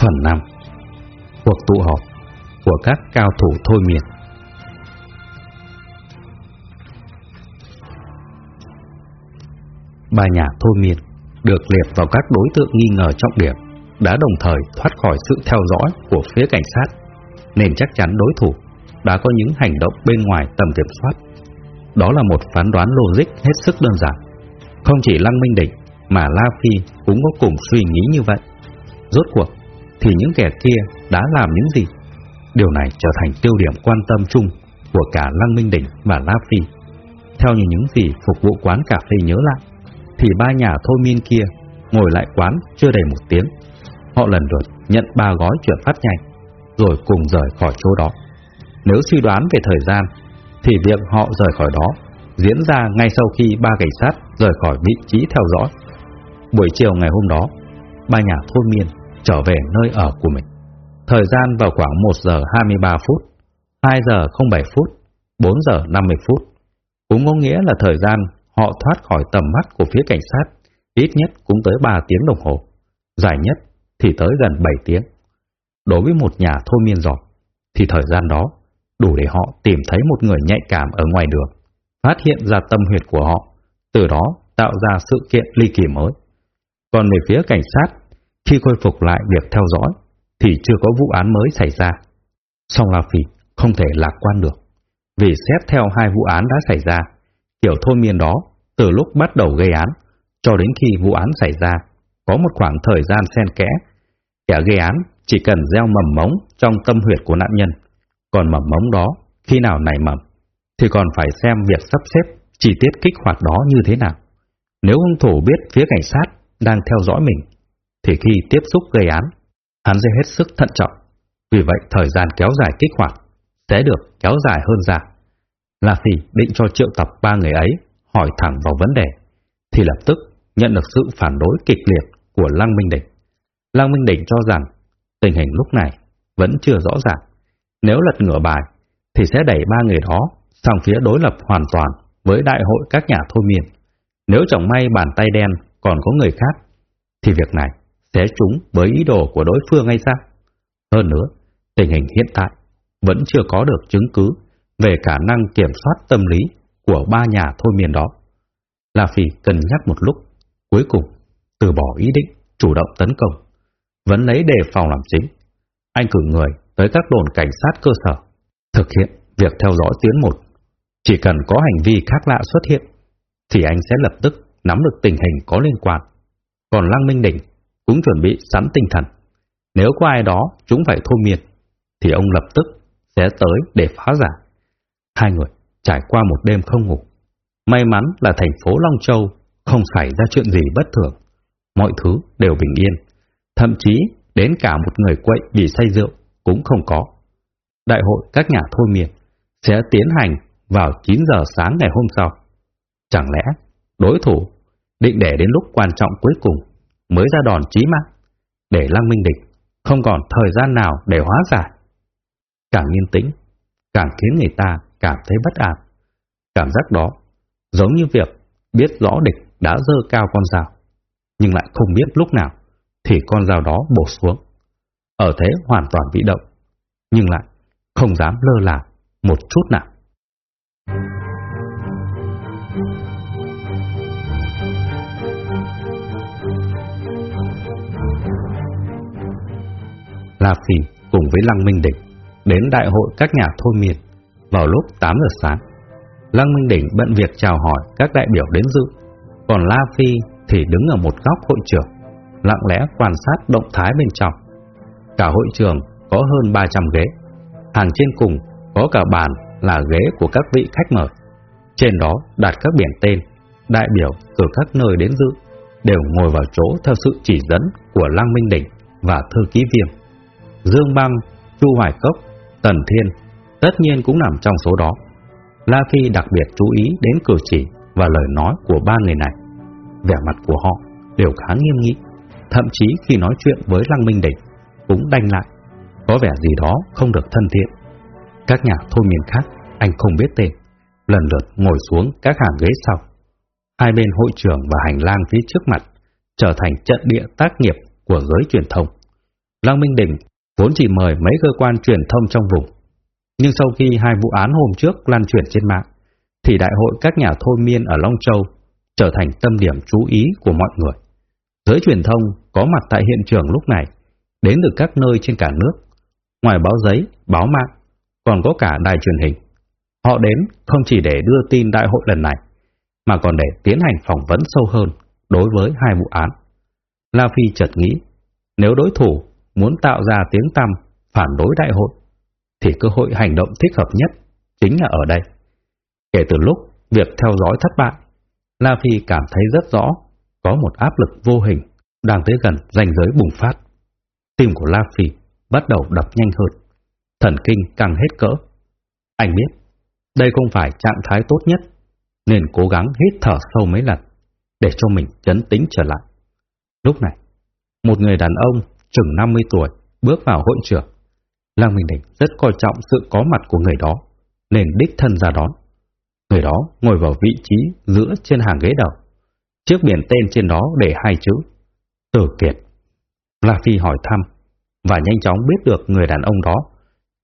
Phần 5 Cuộc tụ họp của các cao thủ thôi miên Ba nhà thôi miên được liệt vào các đối tượng nghi ngờ trọng điểm, đã đồng thời thoát khỏi sự theo dõi của phía cảnh sát, nên chắc chắn đối thủ đã có những hành động bên ngoài tầm kiểm soát. Đó là một phán đoán logic hết sức đơn giản. Không chỉ Lăng Minh định mà La Phi cũng có cùng suy nghĩ như vậy. Rốt cuộc thì những kẻ kia đã làm những gì? Điều này trở thành tiêu điểm quan tâm chung của cả Lăng Minh Đỉnh và La Phi. Theo như những gì phục vụ quán cà phê nhớ lại, thì ba nhà thôi miên kia ngồi lại quán chưa đầy một tiếng. Họ lần lượt nhận ba gói chuyển phát nhanh, rồi cùng rời khỏi chỗ đó. Nếu suy đoán về thời gian, thì việc họ rời khỏi đó diễn ra ngay sau khi ba cảnh sát rời khỏi vị trí theo dõi. Buổi chiều ngày hôm đó, ba nhà thôi miên trở về nơi ở của mình. Thời gian vào khoảng 1 giờ 23 phút, 2 giờ 07 phút, 4 giờ 50 phút. Cũng có nghĩa là thời gian họ thoát khỏi tầm mắt của phía cảnh sát ít nhất cũng tới 3 tiếng đồng hồ, dài nhất thì tới gần 7 tiếng. Đối với một nhà thôi miên giỏi, thì thời gian đó đủ để họ tìm thấy một người nhạy cảm ở ngoài đường, phát hiện ra tâm huyệt của họ, từ đó tạo ra sự kiện ly kỳ mới. Còn về phía cảnh sát, khi khôi phục lại việc theo dõi, thì chưa có vụ án mới xảy ra. Song La Phi không thể lạc quan được, vì xét theo hai vụ án đã xảy ra, kiểu thôi miên đó từ lúc bắt đầu gây án cho đến khi vụ án xảy ra có một khoảng thời gian xen kẽ. Kẻ gây án chỉ cần gieo mầm mống trong tâm huyệt của nạn nhân, còn mầm mống đó khi nào nảy mầm thì còn phải xem việc sắp xếp chi tiết kích hoạt đó như thế nào. Nếu hung thủ biết phía cảnh sát đang theo dõi mình, thì khi tiếp xúc gây án, hắn sẽ hết sức thận trọng. Vì vậy thời gian kéo dài kích hoạt sẽ được kéo dài hơn ra. La Phi định cho triệu tập ba người ấy hỏi thẳng vào vấn đề, thì lập tức nhận được sự phản đối kịch liệt của Lăng Minh Đỉnh. Lăng Minh Đỉnh cho rằng tình hình lúc này vẫn chưa rõ ràng. Nếu lật ngửa bài, thì sẽ đẩy ba người đó sang phía đối lập hoàn toàn với đại hội các nhà thôi miên. Nếu chẳng may bàn tay đen còn có người khác, thì việc này sẽ trúng với ý đồ của đối phương hay sao? Hơn nữa, tình hình hiện tại vẫn chưa có được chứng cứ về khả năng kiểm soát tâm lý của ba nhà thôi miên đó. La Phi cần nhắc một lúc, cuối cùng từ bỏ ý định chủ động tấn công, vẫn lấy đề phòng làm chính. Anh cử người tới các đồn cảnh sát cơ sở, thực hiện việc theo dõi tuyến một. Chỉ cần có hành vi khác lạ xuất hiện, thì anh sẽ lập tức nắm được tình hình có liên quan. Còn Lăng Minh Đỉnh cũng chuẩn bị sẵn tinh thần. Nếu có ai đó chúng phải thôi miên, thì ông lập tức sẽ tới để phá giả Hai người trải qua một đêm không ngủ. May mắn là thành phố Long Châu không xảy ra chuyện gì bất thường. Mọi thứ đều bình yên. Thậm chí đến cả một người quậy bị say rượu cũng không có. Đại hội các nhà thôi miên sẽ tiến hành vào 9 giờ sáng ngày hôm sau. Chẳng lẽ đối thủ định để đến lúc quan trọng cuối cùng mới ra đòn chí mạng để Lăng Minh Địch không còn thời gian nào để hóa giải. Càng yên tĩnh, càng khiến người ta cảm thấy bất an. Cảm giác đó giống như việc biết rõ địch đã dơ cao con dao, nhưng lại không biết lúc nào thì con dao đó bổ xuống. Ở thế hoàn toàn bị động, nhưng lại không dám lơ là một chút nào. La Phi cùng với Lăng Minh Đỉnh đến đại hội các nhà thôi miên vào lúc 8 giờ sáng. Lăng Minh Đỉnh bận việc chào hỏi các đại biểu đến dự, còn La Phi thì đứng ở một góc hội trường, lặng lẽ quan sát động thái bên trong. Cả hội trường có hơn 300 ghế, hàng trên cùng có cả bàn là ghế của các vị khách mời. Trên đó đặt các biển tên, đại biểu từ các nơi đến dự đều ngồi vào chỗ theo sự chỉ dẫn của Lăng Minh Đỉnh và thư ký viêm. Dương Băng, Chu Hoài Cốc, Tần Thiên tất nhiên cũng nằm trong số đó. La Phi đặc biệt chú ý đến cử chỉ và lời nói của ba người này. Vẻ mặt của họ đều khá nghiêm nghị, thậm chí khi nói chuyện với Lăng Minh Đỉnh cũng đanh lại, có vẻ gì đó không được thân thiện. Các nhà thôi miền khác anh không biết tên, lần lượt ngồi xuống các hàng ghế sau. Hai bên hội trường và hành lang phía trước mặt trở thành trận địa tác nghiệp của giới truyền thông. Lăng Minh Đỉnh vốn chỉ mời mấy cơ quan truyền thông trong vùng. Nhưng sau khi hai vụ án hôm trước lan truyền trên mạng, thì đại hội các nhà thôi miên ở Long Châu trở thành tâm điểm chú ý của mọi người. Giới truyền thông có mặt tại hiện trường lúc này, đến từ các nơi trên cả nước. Ngoài báo giấy, báo mạng, còn có cả đài truyền hình. Họ đến không chỉ để đưa tin đại hội lần này, mà còn để tiến hành phỏng vấn sâu hơn đối với hai vụ án. La Phi chợt nghĩ, nếu đối thủ muốn tạo ra tiếng tăm phản đối đại hội, thì cơ hội hành động thích hợp nhất chính là ở đây. Kể từ lúc việc theo dõi thất bại, La Phi cảm thấy rất rõ có một áp lực vô hình đang tới gần ranh giới bùng phát. Tim của La Phi bắt đầu đập nhanh hơn, thần kinh càng hết cỡ. Anh biết, đây không phải trạng thái tốt nhất, nên cố gắng hít thở sâu mấy lần để cho mình chấn tĩnh trở lại. Lúc này, một người đàn ông chừng 50 tuổi bước vào hội trường. Lăng Minh Đỉnh rất coi trọng sự có mặt của người đó, nên đích thân ra đón. Người đó ngồi vào vị trí giữa trên hàng ghế đầu. Chiếc biển tên trên đó để hai chữ Tử Kiệt. La Phi hỏi thăm và nhanh chóng biết được người đàn ông đó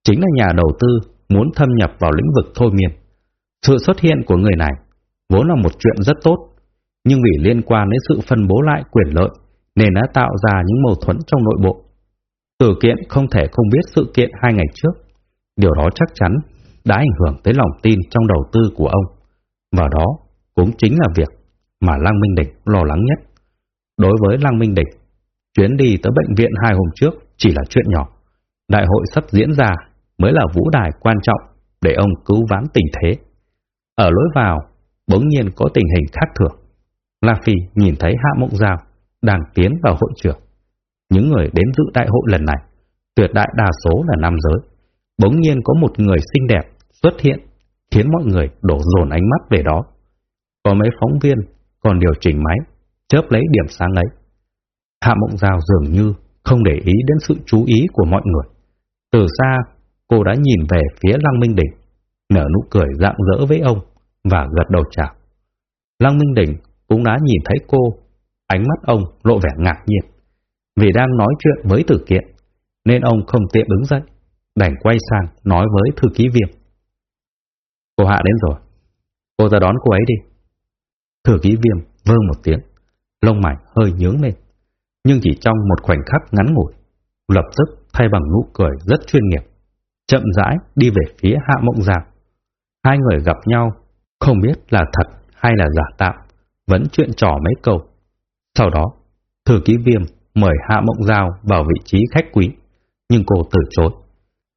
chính là nhà đầu tư muốn thâm nhập vào lĩnh vực thôi miên. Sự xuất hiện của người này vốn là một chuyện rất tốt, nhưng vì liên quan đến sự phân bố lại quyền lợi nên đã tạo ra những mâu thuẫn trong nội bộ. Tử kiện không thể không biết sự kiện hai ngày trước, điều đó chắc chắn đã ảnh hưởng tới lòng tin trong đầu tư của ông, và đó cũng chính là việc mà Lăng Minh Địch lo lắng nhất. Đối với Lăng Minh Địch, chuyến đi tới bệnh viện hai hôm trước chỉ là chuyện nhỏ. Đại hội sắp diễn ra mới là vũ đài quan trọng để ông cứu vãn tình thế. Ở lối vào, bỗng nhiên có tình hình khác thường. La Phi nhìn thấy Hạ Mộng Giao đang tiến vào hội trường. Những người đến dự đại hội lần này, tuyệt đại đa số là nam giới. Bỗng nhiên có một người xinh đẹp xuất hiện, khiến mọi người đổ dồn ánh mắt về đó. Có mấy phóng viên còn điều chỉnh máy, chớp lấy điểm sáng ấy. Hạ Mộng Giao dường như không để ý đến sự chú ý của mọi người. Từ xa, cô đã nhìn về phía Lăng Minh Đỉnh, nở nụ cười rạng rỡ với ông và gật đầu chào. Lăng Minh Đỉnh cũng đã nhìn thấy cô, ánh mắt ông lộ vẻ ngạc nhiên. Vì đang nói chuyện với tử kiện, nên ông không tiện đứng dậy, đành quay sang nói với thư ký viêm. Cô Hạ đến rồi, cô ra đón cô ấy đi. Thư ký viêm vơ một tiếng, lông mày hơi nhướng lên, nhưng chỉ trong một khoảnh khắc ngắn ngủi, lập tức thay bằng nụ cười rất chuyên nghiệp, chậm rãi đi về phía Hạ Mộng Giang. Hai người gặp nhau, không biết là thật hay là giả tạo, vẫn chuyện trò mấy câu. Sau đó, thư ký viêm mời Hạ Mộng Giao vào vị trí khách quý, nhưng cô từ chối.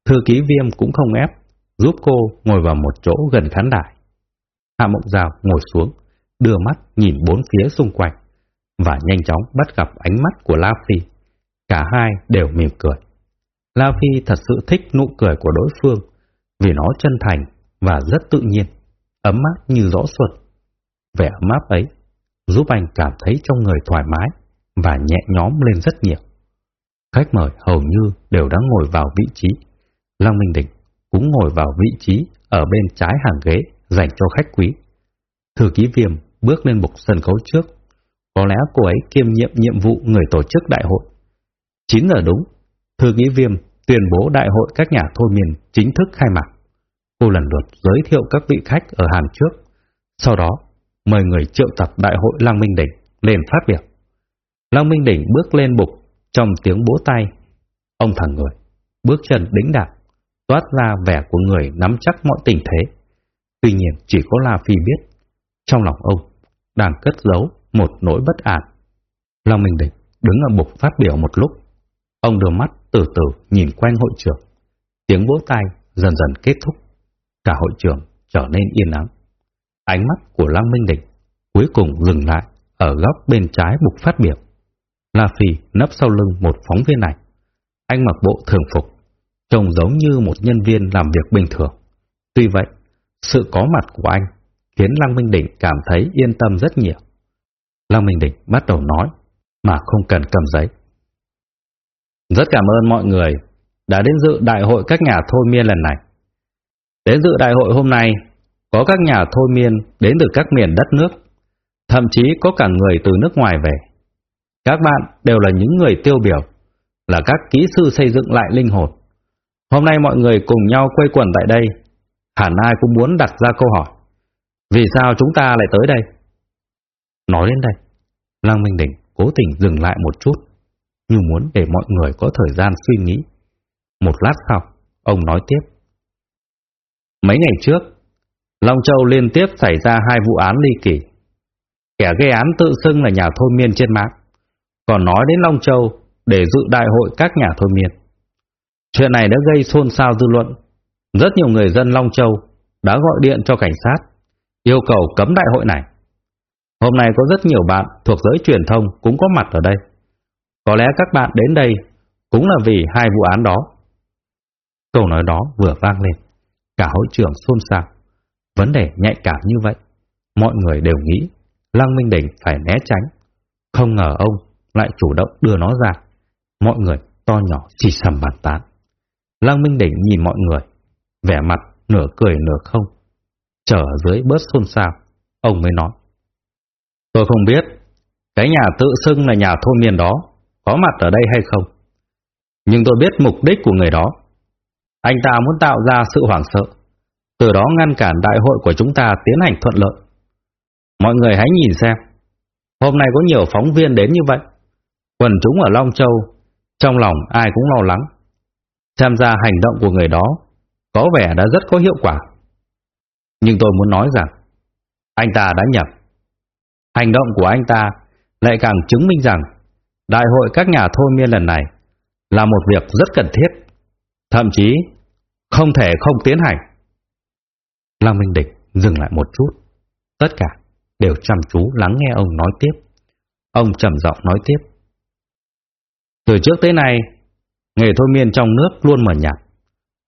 Thư ký viêm cũng không ép, giúp cô ngồi vào một chỗ gần khán đài. Hạ Mộng Giao ngồi xuống, đưa mắt nhìn bốn phía xung quanh, và nhanh chóng bắt gặp ánh mắt của La Phi. Cả hai đều mỉm cười. La Phi thật sự thích nụ cười của đối phương, vì nó chân thành và rất tự nhiên, ấm áp như rõ xuân. Vẻ ấm áp ấy giúp anh cảm thấy trong người thoải mái và nhẹ nhõm lên rất nhiều. Khách mời hầu như đều đã ngồi vào vị trí. Lăng Minh Đình cũng ngồi vào vị trí ở bên trái hàng ghế dành cho khách quý. Thư ký viêm bước lên bục sân khấu trước. Có lẽ cô ấy kiêm nhiệm nhiệm vụ người tổ chức đại hội. 9 giờ đúng, thư ký viêm tuyên bố đại hội các nhà thôi miên chính thức khai mạc. Cô lần lượt giới thiệu các vị khách ở hàng trước. Sau đó, mời người triệu tập đại hội Lăng Minh Đỉnh lên phát biểu. Lăng Minh Đỉnh bước lên bục trong tiếng bố tay. Ông thẳng người, bước chân đĩnh đạc, toát ra vẻ của người nắm chắc mọi tình thế. Tuy nhiên chỉ có La Phi biết, trong lòng ông đang cất giấu một nỗi bất an. Lăng Minh Đỉnh đứng ở bục phát biểu một lúc. Ông đưa mắt từ từ nhìn quanh hội trường. Tiếng vỗ tay dần dần kết thúc. Cả hội trường trở nên yên ắng. Ánh mắt của Lăng Minh Đỉnh cuối cùng dừng lại ở góc bên trái bục phát biểu. La Phi nấp sau lưng một phóng viên này. Anh mặc bộ thường phục, trông giống như một nhân viên làm việc bình thường. Tuy vậy, sự có mặt của anh khiến Lăng Minh Đỉnh cảm thấy yên tâm rất nhiều. Lăng Minh Đỉnh bắt đầu nói, mà không cần cầm giấy. Rất cảm ơn mọi người đã đến dự đại hội các nhà thôi miên lần này. Đến dự đại hội hôm nay, có các nhà thôi miên đến từ các miền đất nước, thậm chí có cả người từ nước ngoài về. Các bạn đều là những người tiêu biểu, là các kỹ sư xây dựng lại linh hồn. Hôm nay mọi người cùng nhau quây quần tại đây, hẳn ai cũng muốn đặt ra câu hỏi. Vì sao chúng ta lại tới đây? Nói đến đây, Lăng Minh Đỉnh cố tình dừng lại một chút, như muốn để mọi người có thời gian suy nghĩ. Một lát sau, ông nói tiếp. Mấy ngày trước, Long Châu liên tiếp xảy ra hai vụ án ly kỳ. Kẻ gây án tự xưng là nhà thôi miên trên mạng, còn nói đến Long Châu để dự đại hội các nhà thôi miên. Chuyện này đã gây xôn xao dư luận. Rất nhiều người dân Long Châu đã gọi điện cho cảnh sát, yêu cầu cấm đại hội này. Hôm nay có rất nhiều bạn thuộc giới truyền thông cũng có mặt ở đây. Có lẽ các bạn đến đây cũng là vì hai vụ án đó. Câu nói đó vừa vang lên, cả hội trưởng xôn xao. Vấn đề nhạy cảm như vậy, mọi người đều nghĩ Lăng Minh Đỉnh phải né tránh. Không ngờ ông lại chủ động đưa nó ra. Mọi người to nhỏ chỉ sầm bàn tán. Lăng Minh Đỉnh nhìn mọi người, vẻ mặt nửa cười nửa không. Trở dưới bớt xôn xao, ông mới nói. Tôi không biết, cái nhà tự xưng là nhà thôn miền đó có mặt ở đây hay không. Nhưng tôi biết mục đích của người đó. Anh ta muốn tạo ra sự hoảng sợ, từ đó ngăn cản đại hội của chúng ta tiến hành thuận lợi. Mọi người hãy nhìn xem, hôm nay có nhiều phóng viên đến như vậy. Quần chúng ở Long Châu, trong lòng ai cũng lo lắng. tham gia hành động của người đó có vẻ đã rất có hiệu quả. Nhưng tôi muốn nói rằng, anh ta đã nhập. Hành động của anh ta lại càng chứng minh rằng đại hội các nhà thôi miên lần này là một việc rất cần thiết, thậm chí không thể không tiến hành. Lăng Minh Địch dừng lại một chút, tất cả đều chăm chú lắng nghe ông nói tiếp. Ông trầm giọng nói tiếp. Từ trước tới nay, nghề thôi miên trong nước luôn mờ nhạt.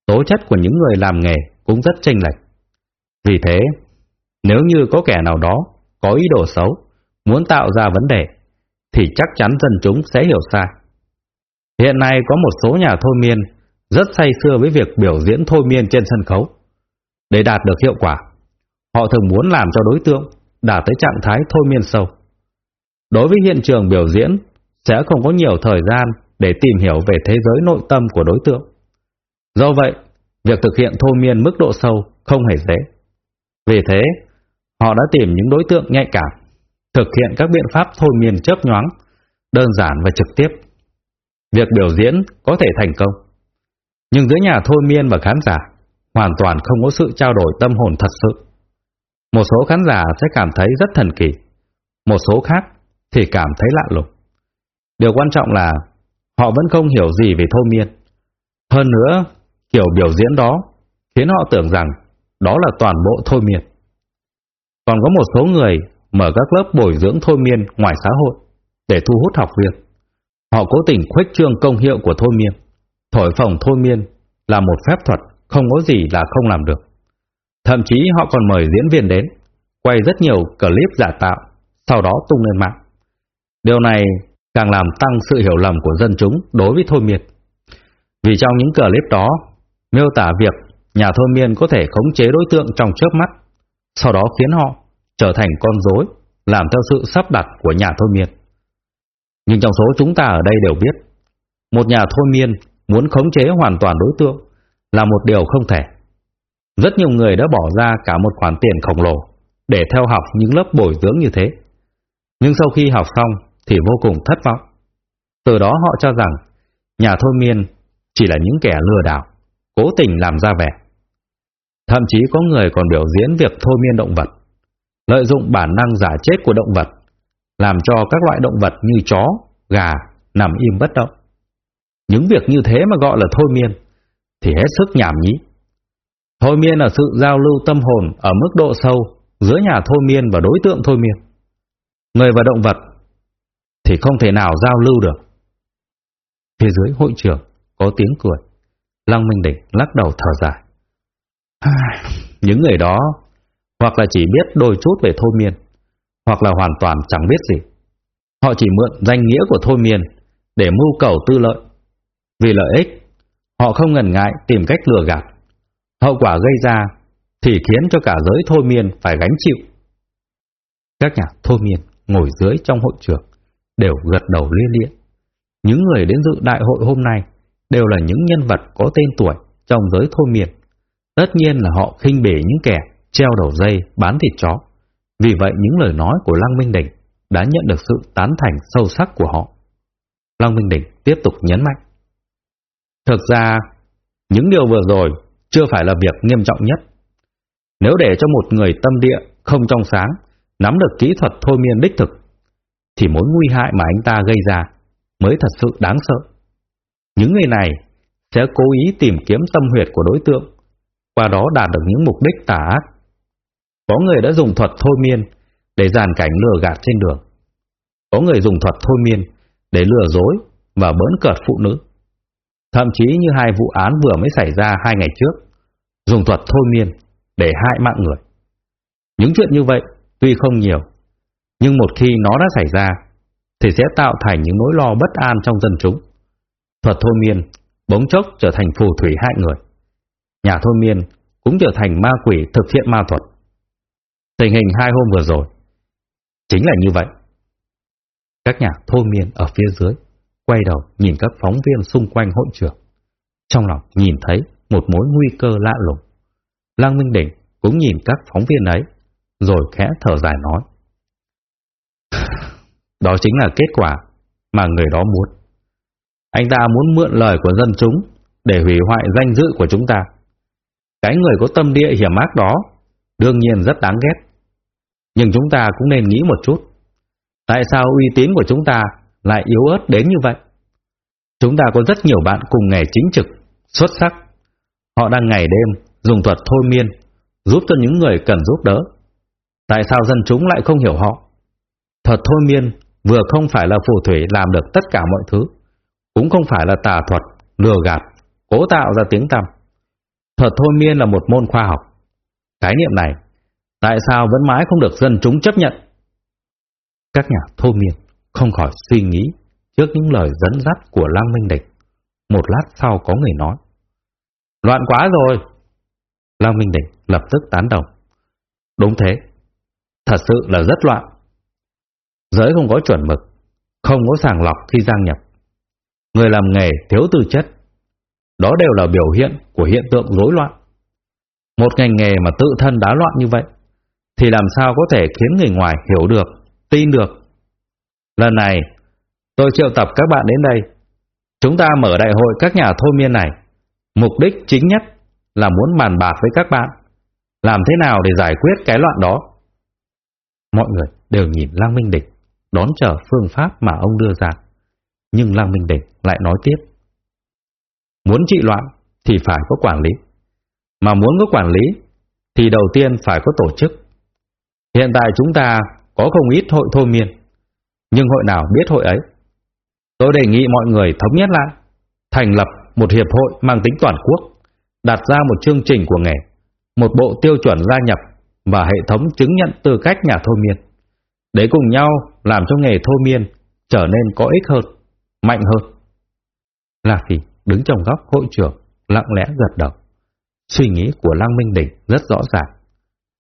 Tố chất của những người làm nghề cũng rất chênh lệch. Vì thế, nếu như có kẻ nào đó có ý đồ xấu, muốn tạo ra vấn đề, thì chắc chắn dân chúng sẽ hiểu sai. Hiện nay có một số nhà thôi miên rất say xưa với việc biểu diễn thôi miên trên sân khấu. Để đạt được hiệu quả, họ thường muốn làm cho đối tượng đạt tới trạng thái thôi miên sâu. Đối với hiện trường biểu diễn, sẽ không có nhiều thời gian để tìm hiểu về thế giới nội tâm của đối tượng. Do vậy, việc thực hiện thôi miên mức độ sâu không hề dễ. Vì thế, họ đã tìm những đối tượng nhạy cảm, thực hiện các biện pháp thôi miên chớp nhoáng, đơn giản và trực tiếp. Việc biểu diễn có thể thành công, nhưng giữa nhà thôi miên và khán giả hoàn toàn không có sự trao đổi tâm hồn thật sự. Một số khán giả sẽ cảm thấy rất thần kỳ, một số khác thì cảm thấy lạ lùng. Điều quan trọng là họ vẫn không hiểu gì về thôi miên. Hơn nữa, kiểu biểu diễn đó khiến họ tưởng rằng đó là toàn bộ thôi miên. Còn có một số người mở các lớp bồi dưỡng thôi miên ngoài xã hội để thu hút học viên. Họ cố tình khuếch trương công hiệu của thôi miên. Thổi phồng thôi miên là một phép thuật không có gì là không làm được. Thậm chí họ còn mời diễn viên đến, quay rất nhiều clip giả tạo, sau đó tung lên mạng. Điều này càng làm tăng sự hiểu lầm của dân chúng đối với thôi miên. Vì trong những clip đó, miêu tả việc nhà thôi miên có thể khống chế đối tượng trong chớp mắt, sau đó khiến họ trở thành con rối, làm theo sự sắp đặt của nhà thôi miên. Nhưng trong số chúng ta ở đây đều biết, một nhà thôi miên muốn khống chế hoàn toàn đối tượng là một điều không thể. Rất nhiều người đã bỏ ra cả một khoản tiền khổng lồ để theo học những lớp bồi dưỡng như thế. Nhưng sau khi học xong thì vô cùng thất vọng. Từ đó họ cho rằng nhà thôi miên chỉ là những kẻ lừa đảo, cố tình làm ra vẻ. Thậm chí có người còn biểu diễn việc thôi miên động vật, lợi dụng bản năng giả chết của động vật, làm cho các loại động vật như chó, gà nằm im bất động. Những việc như thế mà gọi là thôi miên thì hết sức nhảm nhí. Thôi miên là sự giao lưu tâm hồn ở mức độ sâu giữa nhà thôi miên và đối tượng thôi miên. Người và động vật thì không thể nào giao lưu được. Phía dưới hội trưởng có tiếng cười. Lăng Minh Đỉnh lắc đầu thở dài. Những người đó hoặc là chỉ biết đôi chút về thôi miên, hoặc là hoàn toàn chẳng biết gì. Họ chỉ mượn danh nghĩa của thôi miên để mưu cầu tư lợi. Vì lợi ích, họ không ngần ngại tìm cách lừa gạt. Hậu quả gây ra thì khiến cho cả giới thôi miên phải gánh chịu. Các nhà thôi miên ngồi dưới trong hội trường đều gật đầu lia lịa. Những người đến dự đại hội hôm nay đều là những nhân vật có tên tuổi trong giới thôi miên. Tất nhiên là họ khinh bỉ những kẻ treo đầu dây bán thịt chó. Vì vậy những lời nói của Lăng Minh Đỉnh đã nhận được sự tán thành sâu sắc của họ. Lăng Minh Đỉnh tiếp tục nhấn mạnh. Thực ra, những điều vừa rồi chưa phải là việc nghiêm trọng nhất. Nếu để cho một người tâm địa không trong sáng nắm được kỹ thuật thôi miên đích thực, thì mối nguy hại mà anh ta gây ra mới thật sự đáng sợ. Những người này sẽ cố ý tìm kiếm tâm huyệt của đối tượng, qua đó đạt được những mục đích tà ác. Có người đã dùng thuật thôi miên để dàn cảnh lừa gạt trên đường. Có người dùng thuật thôi miên để lừa dối và bỡn cợt phụ nữ. Thậm chí như hai vụ án vừa mới xảy ra hai ngày trước, dùng thuật thôi miên để hại mạng người. Những chuyện như vậy tuy không nhiều, nhưng một khi nó đã xảy ra, thì sẽ tạo thành những nỗi lo bất an trong dân chúng. Thuật thôi miên bỗng chốc trở thành phù thủy hại người. Nhà thôi miên cũng trở thành ma quỷ thực hiện ma thuật. Tình hình hai hôm vừa rồi chính là như vậy. Các nhà thôi miên ở phía dưới quay đầu nhìn các phóng viên xung quanh hội trường. Trong lòng nhìn thấy một mối nguy cơ lạ lùng. Lăng Minh Đỉnh cũng nhìn các phóng viên ấy, rồi khẽ thở dài nói. Đó chính là kết quả mà người đó muốn. Anh ta muốn mượn lời của dân chúng để hủy hoại danh dự của chúng ta. Cái người có tâm địa hiểm ác đó đương nhiên rất đáng ghét. Nhưng chúng ta cũng nên nghĩ một chút. Tại sao uy tín của chúng ta lại yếu ớt đến như vậy? Chúng ta có rất nhiều bạn cùng nghề chính trực, xuất sắc. Họ đang ngày đêm dùng thuật thôi miên, giúp cho những người cần giúp đỡ. Tại sao dân chúng lại không hiểu họ? Thuật thôi miên vừa không phải là phù thủy làm được tất cả mọi thứ, cũng không phải là tà thuật, lừa gạt, cố tạo ra tiếng tăm. Thuật thôi miên là một môn khoa học. Khái niệm này, tại sao vẫn mãi không được dân chúng chấp nhận? Các nhà thôi miên không khỏi suy nghĩ trước những lời dẫn dắt của Lăng Minh Địch. Một lát sau có người nói. Loạn quá rồi! Lăng Minh Địch lập tức tán đồng. Đúng thế, thật sự là rất loạn. Giới không có chuẩn mực, không có sàng lọc khi giang nhập. Người làm nghề thiếu tư chất, đó đều là biểu hiện của hiện tượng rối loạn. Một ngành nghề mà tự thân đã loạn như vậy, thì làm sao có thể khiến người ngoài hiểu được, tin được. Lần này, tôi triệu tập các bạn đến đây. Chúng ta mở đại hội các nhà thôi miên này. Mục đích chính nhất là muốn bàn bạc với các bạn, làm thế nào để giải quyết cái loạn đó. Mọi người đều nhìn Lăng Minh Địch đón chờ phương pháp mà ông đưa ra. Nhưng Lăng Minh Địch lại nói tiếp. Muốn trị loạn thì phải có quản lý. Mà muốn có quản lý thì đầu tiên phải có tổ chức. Hiện tại chúng ta có không ít hội thôi miên, nhưng hội nào biết hội ấy. Tôi đề nghị mọi người thống nhất lại, thành lập một hiệp hội mang tính toàn quốc, đặt ra một chương trình của nghề, một bộ tiêu chuẩn gia nhập và hệ thống chứng nhận tư cách nhà thôi miên để cùng nhau làm cho nghề thôi miên trở nên có ích hơn, mạnh hơn. La Phi đứng trong góc hội trưởng lặng lẽ gật đầu. Suy nghĩ của Lăng Minh Đỉnh rất rõ ràng.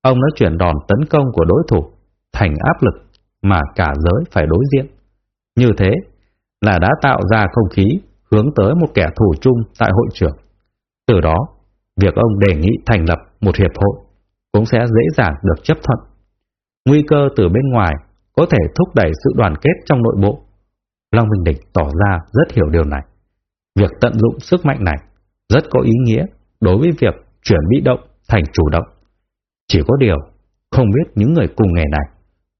Ông đã chuyển đòn tấn công của đối thủ thành áp lực mà cả giới phải đối diện. Như thế là đã tạo ra không khí hướng tới một kẻ thù chung tại hội trường. Từ đó, việc ông đề nghị thành lập một hiệp hội cũng sẽ dễ dàng được chấp thuận. Nguy cơ từ bên ngoài có thể thúc đẩy sự đoàn kết trong nội bộ. Long Minh Địch tỏ ra rất hiểu điều này. Việc tận dụng sức mạnh này rất có ý nghĩa đối với việc chuyển bị động thành chủ động. Chỉ có điều, không biết những người cùng nghề này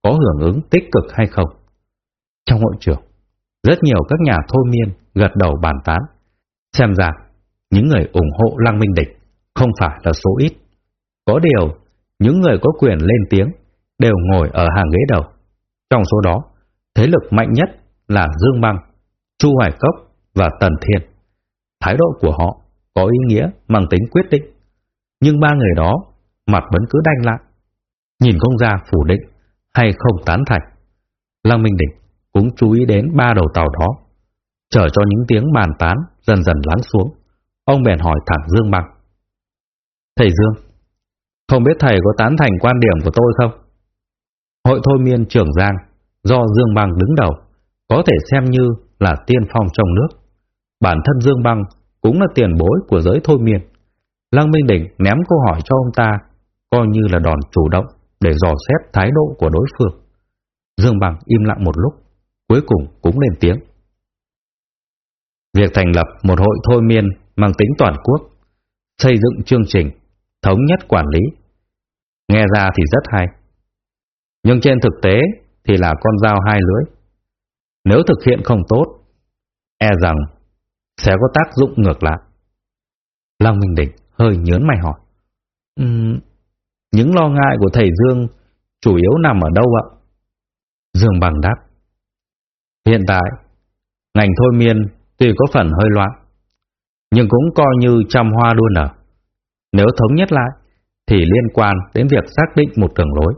có hưởng ứng tích cực hay không. Trong hội trường, rất nhiều các nhà thôi miên gật đầu bàn tán. Xem ra, những người ủng hộ Lăng Minh Địch không phải là số ít. Có điều, những người có quyền lên tiếng đều ngồi ở hàng ghế đầu. Trong số đó, thế lực mạnh nhất là Dương Băng, Chu Hoài Cốc và Tần Thiên. Thái độ của họ có ý nghĩa mang tính quyết định, nhưng ba người đó mặt vẫn cứ đanh lại, nhìn không ra phủ định hay không tán thành. Lăng Minh Đỉnh cũng chú ý đến ba đầu tàu đó, chờ cho những tiếng bàn tán dần dần lắng xuống. Ông bèn hỏi thẳng Dương Băng. Thầy Dương, không biết thầy có tán thành quan điểm của tôi không? Hội thôi miên trưởng Giang do Dương Băng đứng đầu có thể xem như là tiên phong trong nước. Bản thân Dương Băng cũng là tiền bối của giới thôi miên. Lăng Minh Đỉnh ném câu hỏi cho ông ta, coi như là đòn chủ động để dò xét thái độ của đối phương. Dương Bằng im lặng một lúc, cuối cùng cũng lên tiếng. Việc thành lập một hội thôi miên mang tính toàn quốc, xây dựng chương trình, thống nhất quản lý. Nghe ra thì rất hay. Nhưng trên thực tế thì là con dao hai lưỡi. Nếu thực hiện không tốt, e rằng sẽ có tác dụng ngược lại. Long Minh Đỉnh hơi nhớn mày hỏi. Um, những lo ngại của thầy Dương chủ yếu nằm ở đâu ạ? Dương bằng đáp. Hiện tại, ngành thôi miên tuy có phần hơi loạn, nhưng cũng coi như trăm hoa đua nở. À. Nếu thống nhất lại, thì liên quan đến việc xác định một đường lối.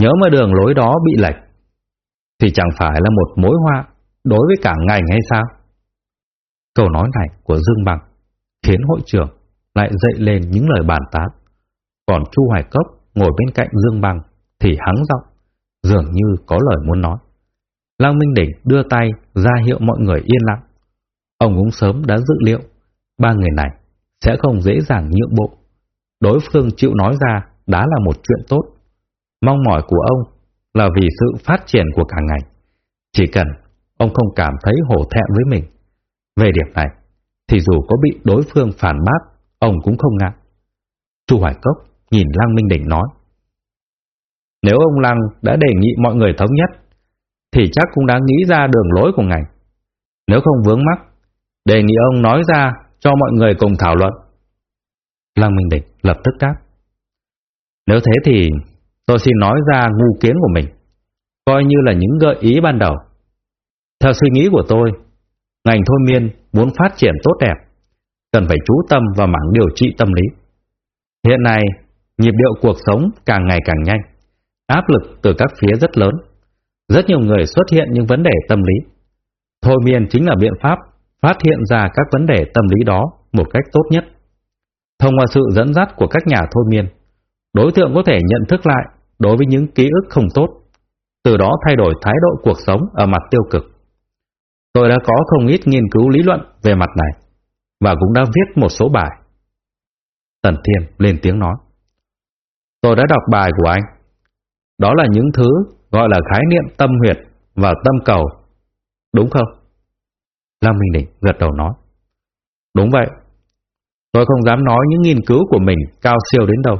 Nhớ mà đường lối đó bị lệch, thì chẳng phải là một mối hoa đối với cả ngành hay sao? Câu nói này của Dương Bằng khiến hội trưởng lại dậy lên những lời bàn tán. Còn Chu Hoài Cốc ngồi bên cạnh Dương Bằng thì hắng giọng, dường như có lời muốn nói. Lăng Minh Đỉnh đưa tay ra hiệu mọi người yên lặng. Ông cũng sớm đã dự liệu ba người này sẽ không dễ dàng nhượng bộ. Đối phương chịu nói ra đã là một chuyện tốt. Mong mỏi của ông là vì sự phát triển của cả ngành. Chỉ cần ông không cảm thấy hổ thẹn với mình. Về điểm này, thì dù có bị đối phương phản bác, ông cũng không ngại. Chu Hoài Cốc nhìn Lăng Minh Đỉnh nói. Nếu ông Lăng đã đề nghị mọi người thống nhất, thì chắc cũng đã nghĩ ra đường lối của ngành. Nếu không vướng mắc, đề nghị ông nói ra cho mọi người cùng thảo luận. Lăng Minh Đỉnh lập tức đáp. Nếu thế thì tôi xin nói ra ngu kiến của mình, coi như là những gợi ý ban đầu. Theo suy nghĩ của tôi, ngành thôi miên muốn phát triển tốt đẹp, cần phải chú tâm vào mảng điều trị tâm lý. Hiện nay, nhịp điệu cuộc sống càng ngày càng nhanh, áp lực từ các phía rất lớn. Rất nhiều người xuất hiện những vấn đề tâm lý. Thôi miên chính là biện pháp phát hiện ra các vấn đề tâm lý đó một cách tốt nhất. Thông qua sự dẫn dắt của các nhà thôi miên, đối tượng có thể nhận thức lại đối với những ký ức không tốt, từ đó thay đổi thái độ cuộc sống ở mặt tiêu cực. Tôi đã có không ít nghiên cứu lý luận về mặt này, và cũng đã viết một số bài. Tần Thiên lên tiếng nói. Tôi đã đọc bài của anh. Đó là những thứ gọi là khái niệm tâm huyệt và tâm cầu. Đúng không? Lâm Minh Đỉnh gật đầu nói. Đúng vậy. Tôi không dám nói những nghiên cứu của mình cao siêu đến đâu.